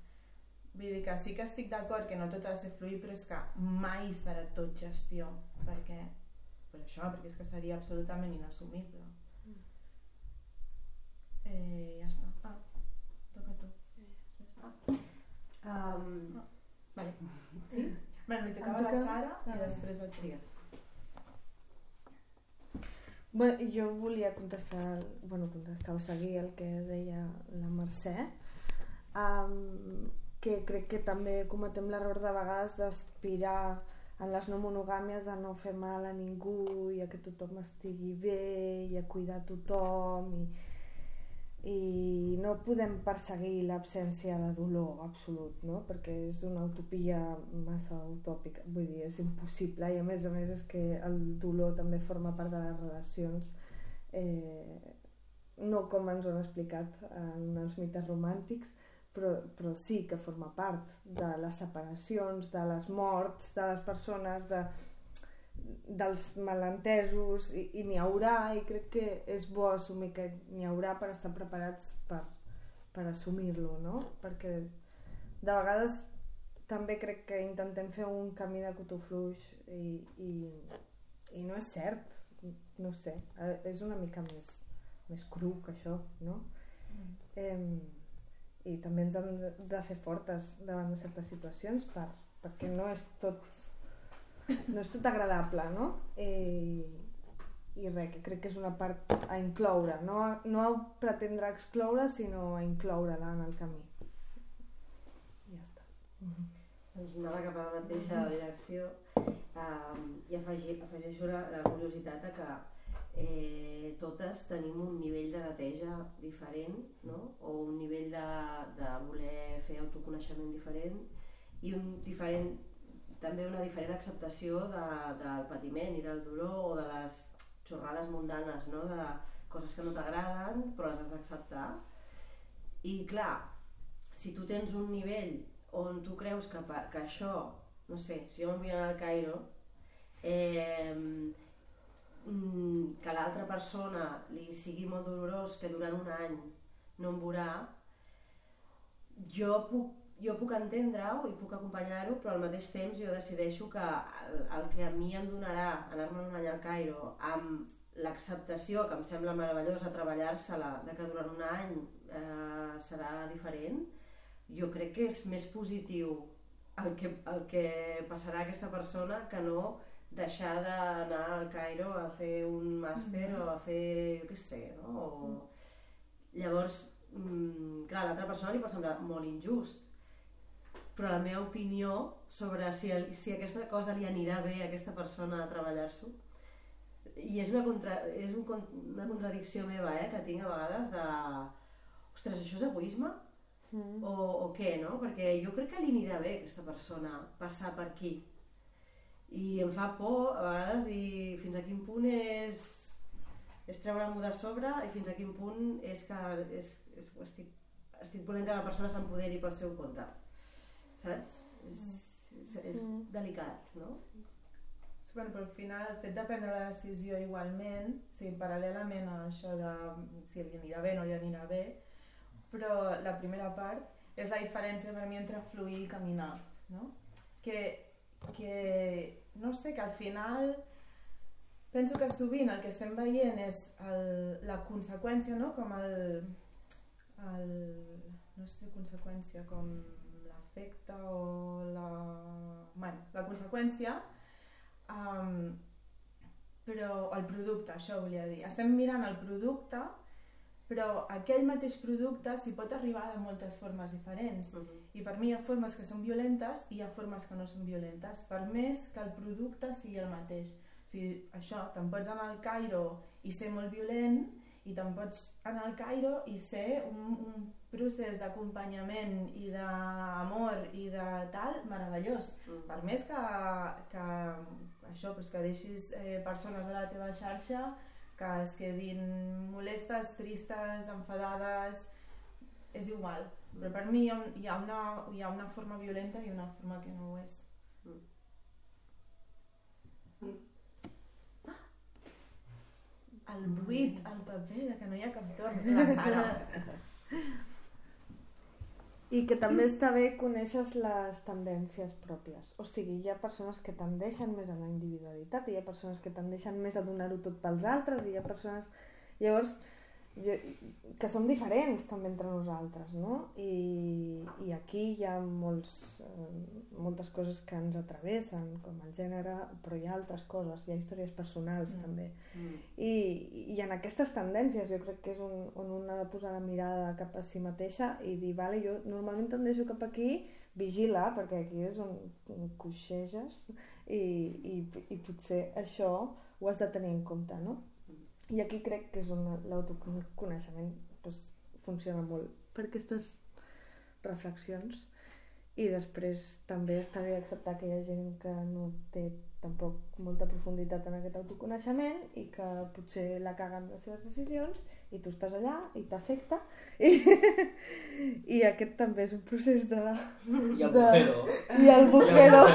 [SPEAKER 2] Vull dir que sí que estic d'acord que no tot ha de ser fluid, però és que mai serà tot gestió, perquè per això, perquè és que seria absolutament inassumible.
[SPEAKER 1] Mm.
[SPEAKER 2] Eh, ja està. Ah, toca tu.
[SPEAKER 1] Um,
[SPEAKER 2] Vale. Sí? Bueno, li tocava
[SPEAKER 6] toca?
[SPEAKER 2] la Sara i
[SPEAKER 6] Ah.
[SPEAKER 2] després el Tries.
[SPEAKER 6] Bé, jo volia contestar, bueno, contestar o seguir el que deia la Mercè, um, que crec que també cometem l'error de vegades d'aspirar en les no monogàmies a no fer mal a ningú i a que tothom estigui bé i a cuidar tothom i, i no podem perseguir l'absència de dolor absolut, no? perquè és una utopia massa utòpica, vull dir, és impossible i a més a més és que el dolor també forma part de les relacions eh, no com ens ho han explicat en els mites romàntics però, però sí que forma part de les separacions, de les morts de les persones, de, dels malentesos i, i n'hi haurà i crec que és bo assumir que n'hi haurà per estar preparats per, per assumir-lo no? perquè de vegades també crec que intentem fer un camí de cotó fluix i, i, i no és cert no sé, eh, és una mica més, més cru que això no? Eh, i també ens hem de, fer fortes davant de certes situacions per, perquè no és tot no és tot agradable no? I, i res, que crec que és una part a incloure no a, no a pretendre excloure sinó a incloure-la en el camí. I ja està.
[SPEAKER 1] Doncs anava cap a la mateixa direcció. Um, i afegi, afegeixo la, la curiositat que eh, totes tenim un nivell de neteja diferent no? o un nivell de, de voler fer autoconeixement diferent i un diferent també una diferent acceptació de, del patiment i del dolor o de les xorrades mundanes no? de coses que no t'agraden però les has d'acceptar i clar, si tu tens un nivell on tu creus que, que això, no sé, si jo m'envio al Cairo, eh, que a l'altra persona li sigui molt dolorós que durant un any no em veurà, jo puc, jo puc entendre-ho i puc acompanyar-ho, però al mateix temps jo decideixo que el, el que a mi em donarà anar-me'n un any al Cairo amb l'acceptació, que em sembla meravellosa treballar-se-la, de que durant un any eh, serà diferent, jo crec que és més positiu el que, el que passarà a aquesta persona que no deixar d'anar al Cairo a fer un màster mm -hmm. o a fer, jo què sé, no? O... Llavors, mm, clar, a l'altra persona li pot semblar molt injust, però la meva opinió sobre si, el, si aquesta cosa li anirà bé a aquesta persona a treballar-s'ho i és una, contra, és un, una contradicció meva eh, que tinc a vegades de ostres, això és egoisme?
[SPEAKER 6] mm.
[SPEAKER 1] o, o què, no? Perquè jo crec que li anirà bé a aquesta persona passar per aquí. I em fa por a vegades dir fins a quin punt és, és treure-m'ho de sobre i fins a quin punt és que és, és, estic, estic volent que la persona s'empoderi pel seu compte. Saps? És, és, és
[SPEAKER 6] Mm.
[SPEAKER 1] delicat, no?
[SPEAKER 2] Sí, bueno, però al final el fet de prendre la decisió igualment, o sigui, paral·lelament a això de si li anirà bé o no li anirà bé, però la primera part és la diferència per mi entre fluir i caminar, no? Que, que no sé, que al final penso que sovint el que estem veient és el, la conseqüència, no? Com el, el... no sé, conseqüència, com l'efecte o la... Bueno, la conseqüència um, però el producte, això volia dir. Estem mirant el producte, però aquell mateix producte s'hi pot arribar de moltes formes diferents.
[SPEAKER 1] Uh -huh.
[SPEAKER 2] I per mi hi ha formes que són violentes i hi ha formes que no són violentes, per més que el producte sigui el mateix. O sigui, això, te'n pots anar al Cairo i ser molt violent i te'n pots anar al Cairo i ser un, un procés d'acompanyament i d'amor i de tal meravellós.
[SPEAKER 1] Mm.
[SPEAKER 2] Per més que, que això, doncs que deixis eh, persones a la teva xarxa que es quedin molestes, tristes, enfadades, és igual. Però per mi hi ha, hi ha, una, hi ha una forma violenta i una forma que no ho és. El buit, el paper, de que no hi ha cap torn. La Sara.
[SPEAKER 6] I que també està bé conèixer les tendències pròpies. O sigui, hi ha persones que tendeixen més a la individualitat, i hi ha persones que tendeixen més a donar-ho tot pels altres, i hi ha persones... Llavors, jo, que som diferents també entre nosaltres, no? I, i aquí hi ha molts, eh, moltes coses que ens atravessen, com el gènere, però hi ha altres coses, hi ha històries personals mm. també.
[SPEAKER 1] Mm.
[SPEAKER 6] I, I en aquestes tendències jo crec que és on, on un ha de posar la mirada cap a si mateixa i dir, vale, jo normalment tendeixo cap aquí, vigila, perquè aquí és on coixeges i, i, i potser això ho has de tenir en compte, no? I aquí crec que és on l'autoconeixement doncs, funciona molt per aquestes reflexions. I després també està bé acceptar que hi ha gent que no té tampoc molta profunditat en aquest autoconeixement i que potser la caguen les seves decisions i tu estàs allà i t'afecta i, i aquest també és un procés de...
[SPEAKER 3] I el
[SPEAKER 6] de-
[SPEAKER 3] bujero.
[SPEAKER 6] I el bujero.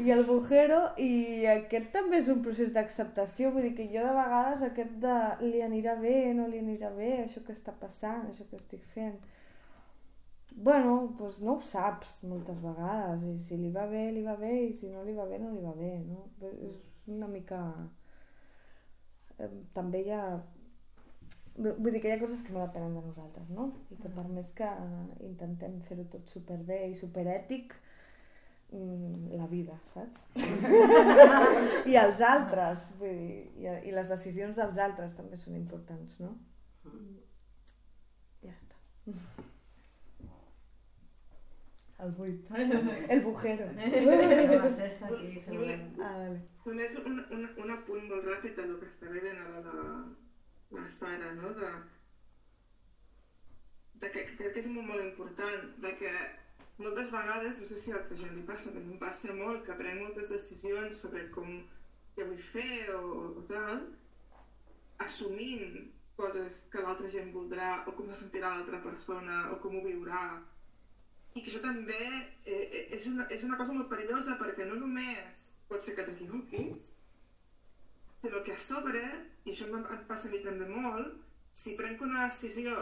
[SPEAKER 6] I el bujero, i aquest també és un procés d'acceptació, vull dir que jo de vegades aquest de li anirà bé, no li anirà bé, això que està passant, això que estic fent. Bueno, doncs no ho saps moltes vegades, i si li va bé, li va bé, i si no li va bé, no li va bé, no? És una mica... També hi ha... Vull dir que hi ha coses que no depenen de nosaltres, no? I que per més que intentem fer-ho tot superbé i superètic, mm, la vida, saps? I els altres, vull dir, i, i les decisions dels altres també són importants, no? Ja està. El buit. El bujero.
[SPEAKER 1] La cesta aquí, fenomenal.
[SPEAKER 6] Ah, vale.
[SPEAKER 5] Només un, un, un apunt molt ràpid a lo que està veient ara la, la Sara, no? De, de que crec que és molt, molt important, de que moltes vegades, no sé si a altra gent li passa, però a mi em passa molt, que prenc moltes decisions sobre com què vull fer o, o tal, assumint coses que l'altra gent voldrà, o com se sentirà l'altra persona, o com ho viurà, i que això també eh, eh, és, una, és una cosa molt perillosa perquè no només pot ser que t'equivoquis, sinó que a sobre, i això em, em passa a mi també molt, si prenc una decisió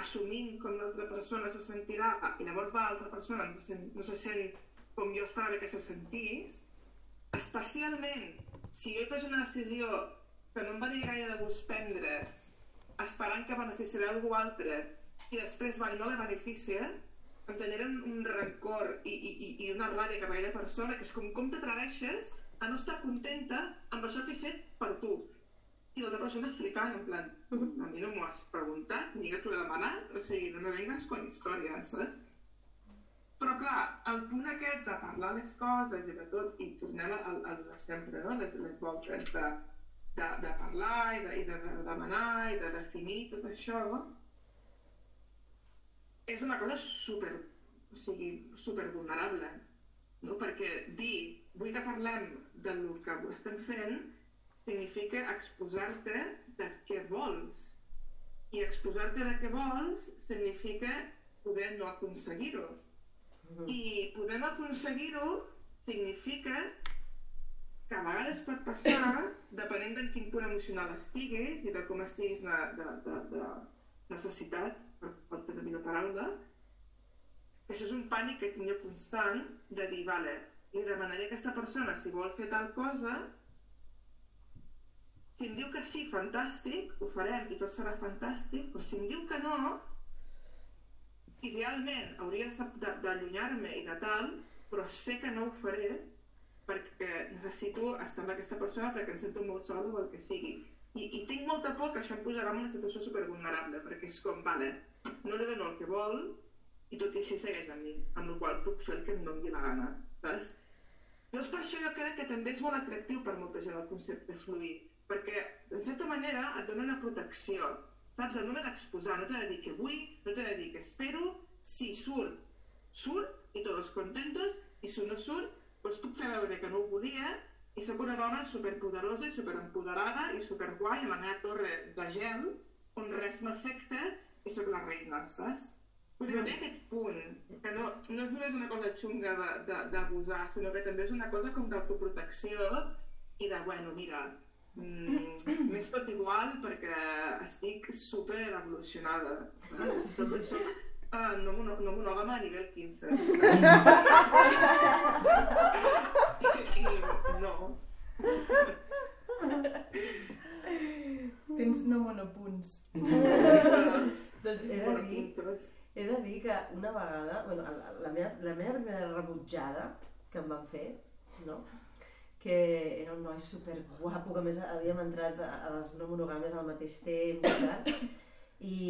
[SPEAKER 5] assumint com l'altra persona se sentirà i llavors va l'altra persona no se, no se sent com jo esperava que se sentís, especialment si jo he una decisió que no em va dir gaire de gust prendre esperant que beneficiarà algú altre i després va i no la beneficia, em genera un, rancor i, i, i- i una ràbia cap a aquella persona que és com com t'atreveixes a no estar contenta amb això que he fet per tu. I l'altra persona flipant, en plan, a mi no m'ho has preguntat, ni que t'ho he demanat, o sigui, no me vengues con històries, saps? Però clar, el punt aquest de parlar les coses i de tot, i tornem al, al de sempre, no? les, les voltes de, de, de parlar i de, i de, de demanar i de definir tot això, és una cosa super, o sigui, super vulnerable, no? perquè dir vull que parlem del que estem fent significa exposar-te de què vols. I exposar-te de què vols significa poder no aconseguir-ho. I poder no aconseguir-ho significa que a vegades pot passar, depenent d'en quin punt emocional estiguis i de com estiguis de, de, de, de necessitat, per falta de millor paraula, això és un pànic que tinc jo constant de dir, vale, li demanaré a aquesta persona si vol fer tal cosa, si em diu que sí, fantàstic, ho farem i tot serà fantàstic, però si em diu que no, idealment hauria d'allunyar-me i de tal, però sé que no ho faré perquè necessito estar amb aquesta persona perquè em sento molt sola o el que sigui. I, I tinc molta por que això em posarà en una situació supervulnerable, perquè és com, vale, no li dono el que vol i tot i així segueix amb mi, amb la qual puc fer el que em doni la gana, saps? Llavors per això jo crec que també és molt atractiu per molta gent el concepte fluir, perquè en certa manera et dona una protecció, saps? El moment d'exposar, no t'he de dir que vull, no t'he de dir que espero, si surt, surt i tots contentos, i si no surt, doncs puc fer veure que no ho volia i soc una dona superpoderosa i superempoderada i superguai a la meva torre de gel on res m'afecta i sóc la reina, saps? Vull dir, aquest punt, que no, no és només una cosa xunga de- de- d'abusar, sinó que també és una cosa com d'autoprotecció i de, bueno, mira, mm, m'és tot igual perquè estic super evolucionada. saps? Soc, soc uh, no, mono- no monògama a nivell 15. I, I no.
[SPEAKER 2] Tens no monopunts.
[SPEAKER 1] Doncs he de dir, he de dir que una vegada, bueno, la, la, meva, la meva primera rebutjada que em van fer, no? que era un noi super guapo, que a més havíem entrat a, a les no monogàmies al mateix temps i,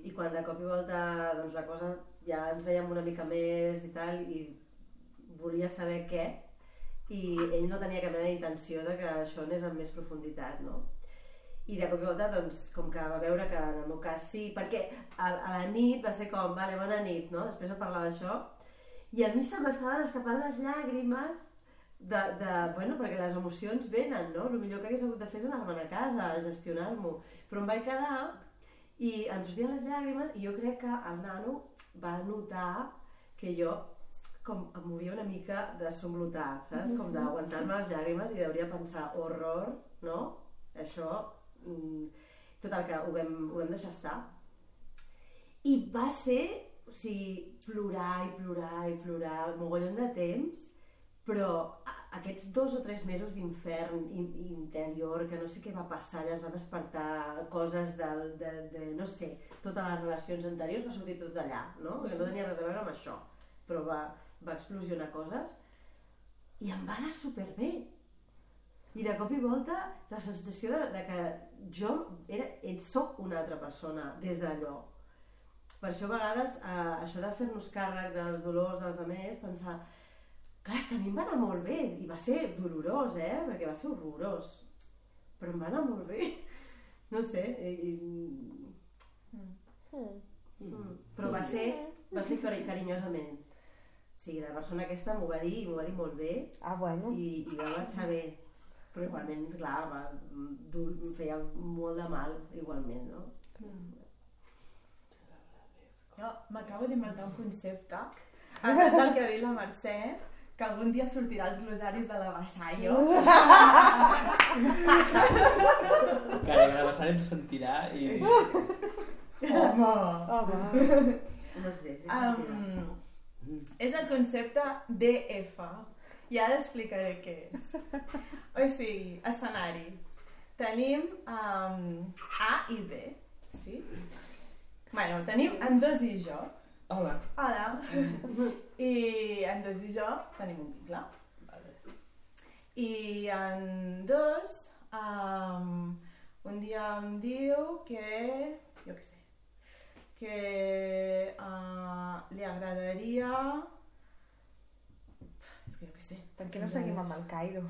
[SPEAKER 1] i quan de cop i volta doncs, la cosa ja ens veiem una mica més i tal, i volia saber què, i ell no tenia cap mena d'intenció de que això anés amb més profunditat, no? I de cop i volta, doncs, com que va veure que en el meu cas sí, perquè a, a la nit va ser com, vale, bona nit, no? Després de parlar d'això, i a mi se m'estaven escapant les llàgrimes de, de, bueno, perquè les emocions venen, no? El millor que hagués hagut de fer és anar-me'n a casa, a gestionar-m'ho. Però em vaig quedar i em sortien les llàgrimes i jo crec que el nano va notar que jo com em movia una mica de somlotar, saps? Com d'aguantar-me les llàgrimes i hauria pensar horror, no? Això, total que ho vam, ho vam deixar estar. I va ser, o sigui, plorar i plorar i plorar, mogollon de temps, però aquests dos o tres mesos d'infern in- interior, que no sé què va passar, allà es va despertar coses del, de, de, no sé, totes les relacions anteriors, va sortir tot allà, no? Que no tenia res a veure amb això, però va, va explosionar coses i em va anar superbé. I de cop i volta la sensació de, de que jo era, et soc una altra persona des d'allò. Per això a vegades eh, això de fer-nos càrrec dels dolors dels altres, pensar clar, és que a mi em va anar molt bé i va ser dolorós, eh? Perquè va ser horrorós. Però em va anar molt bé. No sé, i, i, mm, però va ser, va ser cari carinyosament. O sigui, la persona aquesta m'ho va dir i m'ho va dir molt bé
[SPEAKER 6] Ah, bueno.
[SPEAKER 1] i, i va marxar bé. Però igualment, clar, va, dur, em feia molt de mal, igualment, no?
[SPEAKER 2] Jo m'acabo d'inventar un concepte, arran del que ha dit la Mercè, que algun dia sortirà als glosaris de la Vassallo.
[SPEAKER 3] Que la Grabassar ens sentirà i...
[SPEAKER 2] Home!
[SPEAKER 6] Home.
[SPEAKER 1] No sé, sí,
[SPEAKER 2] Um, és el concepte DF. I ara explicaré què és. O sigui, escenari. Tenim um, A i B, sí? Bueno, tenim en dos i jo.
[SPEAKER 3] Hola.
[SPEAKER 2] Hola. I en dos i jo tenim un vincle.
[SPEAKER 3] Vale.
[SPEAKER 2] I en dos, um, un dia em diu que, jo què sé, que uh, li agradaria... És que jo què sé.
[SPEAKER 6] Per què no seguim amb el Cairo?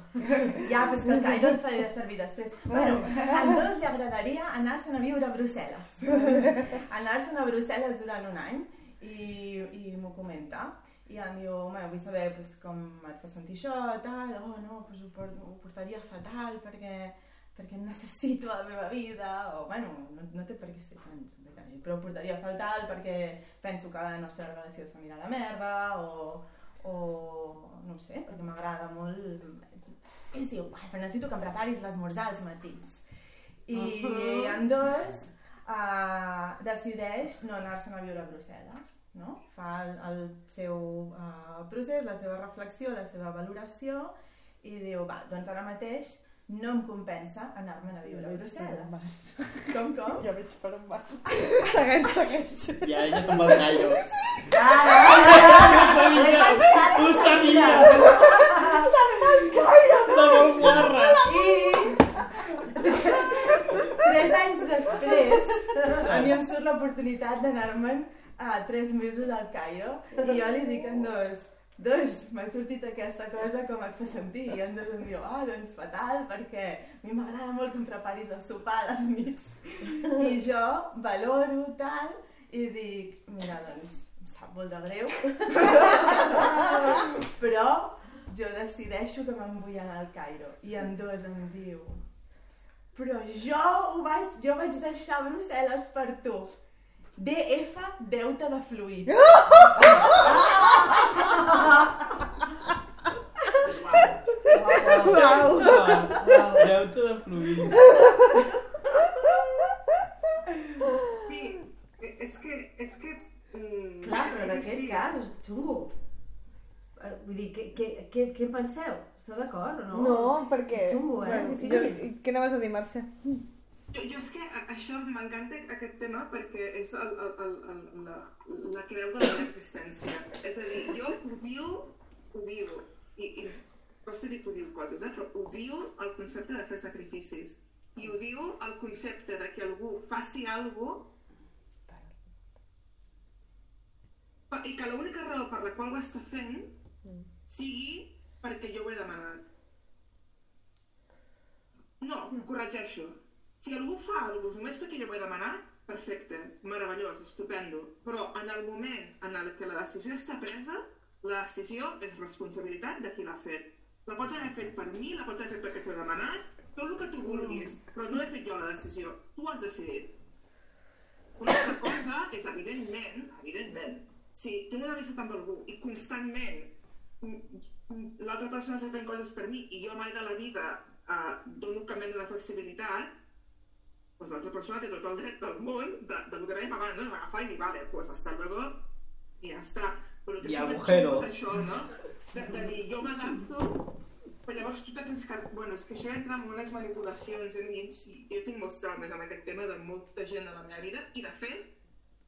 [SPEAKER 2] Ja, però és que el Cairo el faré servir després. Bueno, a dos li agradaria anar-se'n a viure a Brussel·les. anar-se'n a Brussel·les durant un any i, i m'ho comenta. I em diu, home, vull saber pues, com et fa sentir això, tal, oh no, pues ho, por ho portaria fatal perquè, perquè necessito la meva vida, o bueno, no, no té per què ser tan però ho portaria fatal perquè penso que la nostra relació s'anirà a la merda, o, o no ho sé, perquè m'agrada molt... I es diu, "Ai, però necessito que em preparis l'esmorzar als matins. I
[SPEAKER 1] Mhm.
[SPEAKER 2] en dos uh, decideix no anar-se'n a viure a Brussel·les, no? Fa el, el seu uh, procés, la seva reflexió, la seva valoració i diu, va, doncs ara mateix no em compensa anar-me'n a viure a
[SPEAKER 6] per on
[SPEAKER 2] Brussel·les. Com, com?
[SPEAKER 6] Ja veig per on vas. segueix, segueix.
[SPEAKER 3] Ja, ella se'n va al Cairo.
[SPEAKER 1] Ah,
[SPEAKER 3] Ho sabia! La veu guarra!
[SPEAKER 2] I tres anys després a mi em surt l'oportunitat d'anar-me'n a tres mesos al Cairo i jo li dic en dos doncs m'ha sortit aquesta cosa com et fa sentir i en dos em diu ah doncs fatal perquè a mi m'agrada molt que em preparis el sopar a les nits i jo valoro tal i dic mira doncs sap molt de greu. Però jo decideixo que me'n vull anar al Cairo. I en dos em diu però jo ho vaig, jo vaig deixar Brussel·les per tu. DF, deute de fluids
[SPEAKER 6] Uau.
[SPEAKER 3] Deute de fluir.
[SPEAKER 5] Sí, eh, és que... És que mm,
[SPEAKER 1] Clar, però en
[SPEAKER 5] sí,
[SPEAKER 1] aquest
[SPEAKER 5] sí.
[SPEAKER 1] cas és xungo. Eh, Vull dir, què, què, què, què en penseu? Esteu d'acord o no?
[SPEAKER 6] No, perquè...
[SPEAKER 1] És xungo, eh?
[SPEAKER 6] Bueno,
[SPEAKER 1] És difícil.
[SPEAKER 6] jo, què anaves a dir, Mercè?
[SPEAKER 5] Jo, jo és que a- això m'encanta aquest tema perquè és el, el, el, el, la, la creu de la meva existència. És a dir, jo odio, odio, i, i costa dir que odio coses, eh? però odio el concepte de fer sacrificis. I odio el concepte de que algú faci alguna cosa i que l'única raó per la qual ho està fent sigui perquè jo ho he demanat. No, corregeixo. Si algú fa alguna cosa només perquè jo ho he demanat, perfecte, meravellós, estupendo. Però en el moment en el que la decisió està presa, la decisió és responsabilitat de qui l'ha fet. La pots haver fet per mi, la pots haver fet perquè t'ho he demanat, tot el que tu vulguis, però no he fet jo la decisió, tu has decidit. Una altra cosa és, evidentment, evidentment, si tu no amistat amb algú i constantment l'altra persona està fent coses per mi i jo mai de la vida uh, dono cap mena de flexibilitat, doncs l'altra persona té tot el dret del món de, de lo que dèiem abans, no? d'agafar i dir, vale, pues hasta luego, i ja està. Però que
[SPEAKER 3] I agujero.
[SPEAKER 5] això, no? De, de dir, jo m'adapto, però llavors tu te tens que... Bueno, és que això entra en unes manipulacions, en jo tinc molts traumes amb aquest tema de molta gent a la meva vida, i de fet,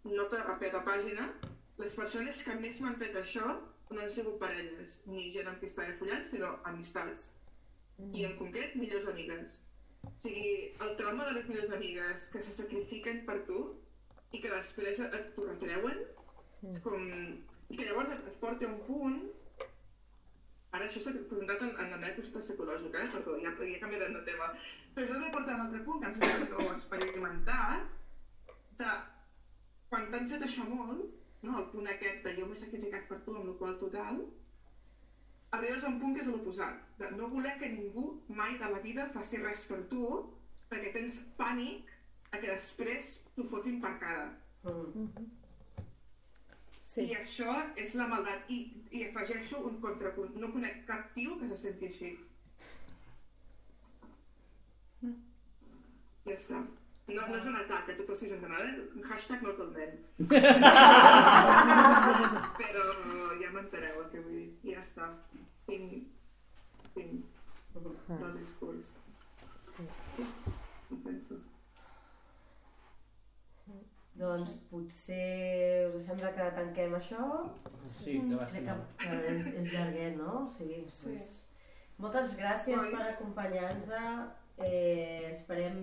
[SPEAKER 5] nota a peu de pàgina, les persones que més m'han fet això no han sigut parelles, ni gent amb qui estava follant, sinó amistats. I en concret, millors amigues. O sigui, el trauma de les millors amigues que se sacrifiquen per tu i que després et, t'ho retreuen, és com... I que llavors et, et porta a un punt Ara això s'ha presentat en, en la meva costat psicològica, eh? Perdó, ja, ja canviarem de tema. Però això també porta a un altre punt que ens hem experimentat, de quan t'han fet això molt, no? el punt aquest de jo m'he sacrificat per tu amb el qual total, arribes a un punt que és l'oposat, de no voler que ningú mai de la vida faci res per tu, perquè tens pànic a que després t'ho fotin per cara.
[SPEAKER 1] Mm.
[SPEAKER 6] Sí.
[SPEAKER 5] I això és la maldat. I, i afegeixo un contrapunt. No conec cap tio que se senti així. Ja està. No, no és un atac a tots els general, eh? Hashtag no tot nen. Però ja m'enteneu el que vull dir. I ja està. Tinc... Tinc del discurs. Ho penso.
[SPEAKER 1] Doncs potser us sembla que tanquem això?
[SPEAKER 3] Sí, que va ser
[SPEAKER 1] Crec que,
[SPEAKER 3] molt.
[SPEAKER 1] que és, és llarguet, no? Sí, sí. Pues, moltes gràcies
[SPEAKER 5] Oi.
[SPEAKER 1] per acompanyar-nos. Eh, esperem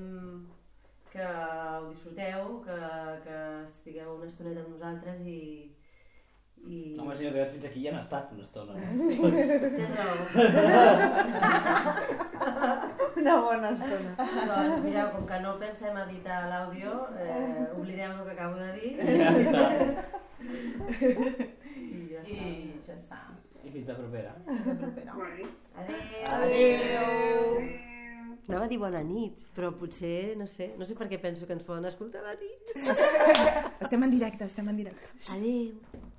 [SPEAKER 1] que ho disfruteu, que, que estigueu una estoneta amb nosaltres i... i...
[SPEAKER 3] Home, si has arribat fins aquí ja han estat una estona.
[SPEAKER 1] Tens raó.
[SPEAKER 6] Una bona estona.
[SPEAKER 1] doncs mireu, com que no pensem editar l'àudio, eh, oblideu el que acabo de dir.
[SPEAKER 3] Ja està.
[SPEAKER 1] I ja està.
[SPEAKER 2] I ja està.
[SPEAKER 3] I fins la propera.
[SPEAKER 2] Fins la propera.
[SPEAKER 5] Guai.
[SPEAKER 1] Adéu.
[SPEAKER 6] Adéu.
[SPEAKER 1] Anava a dir bona nit, però potser, no sé, no sé per què penso que ens poden escoltar de nit.
[SPEAKER 2] Estem en directe, estem en directe.
[SPEAKER 1] Adéu.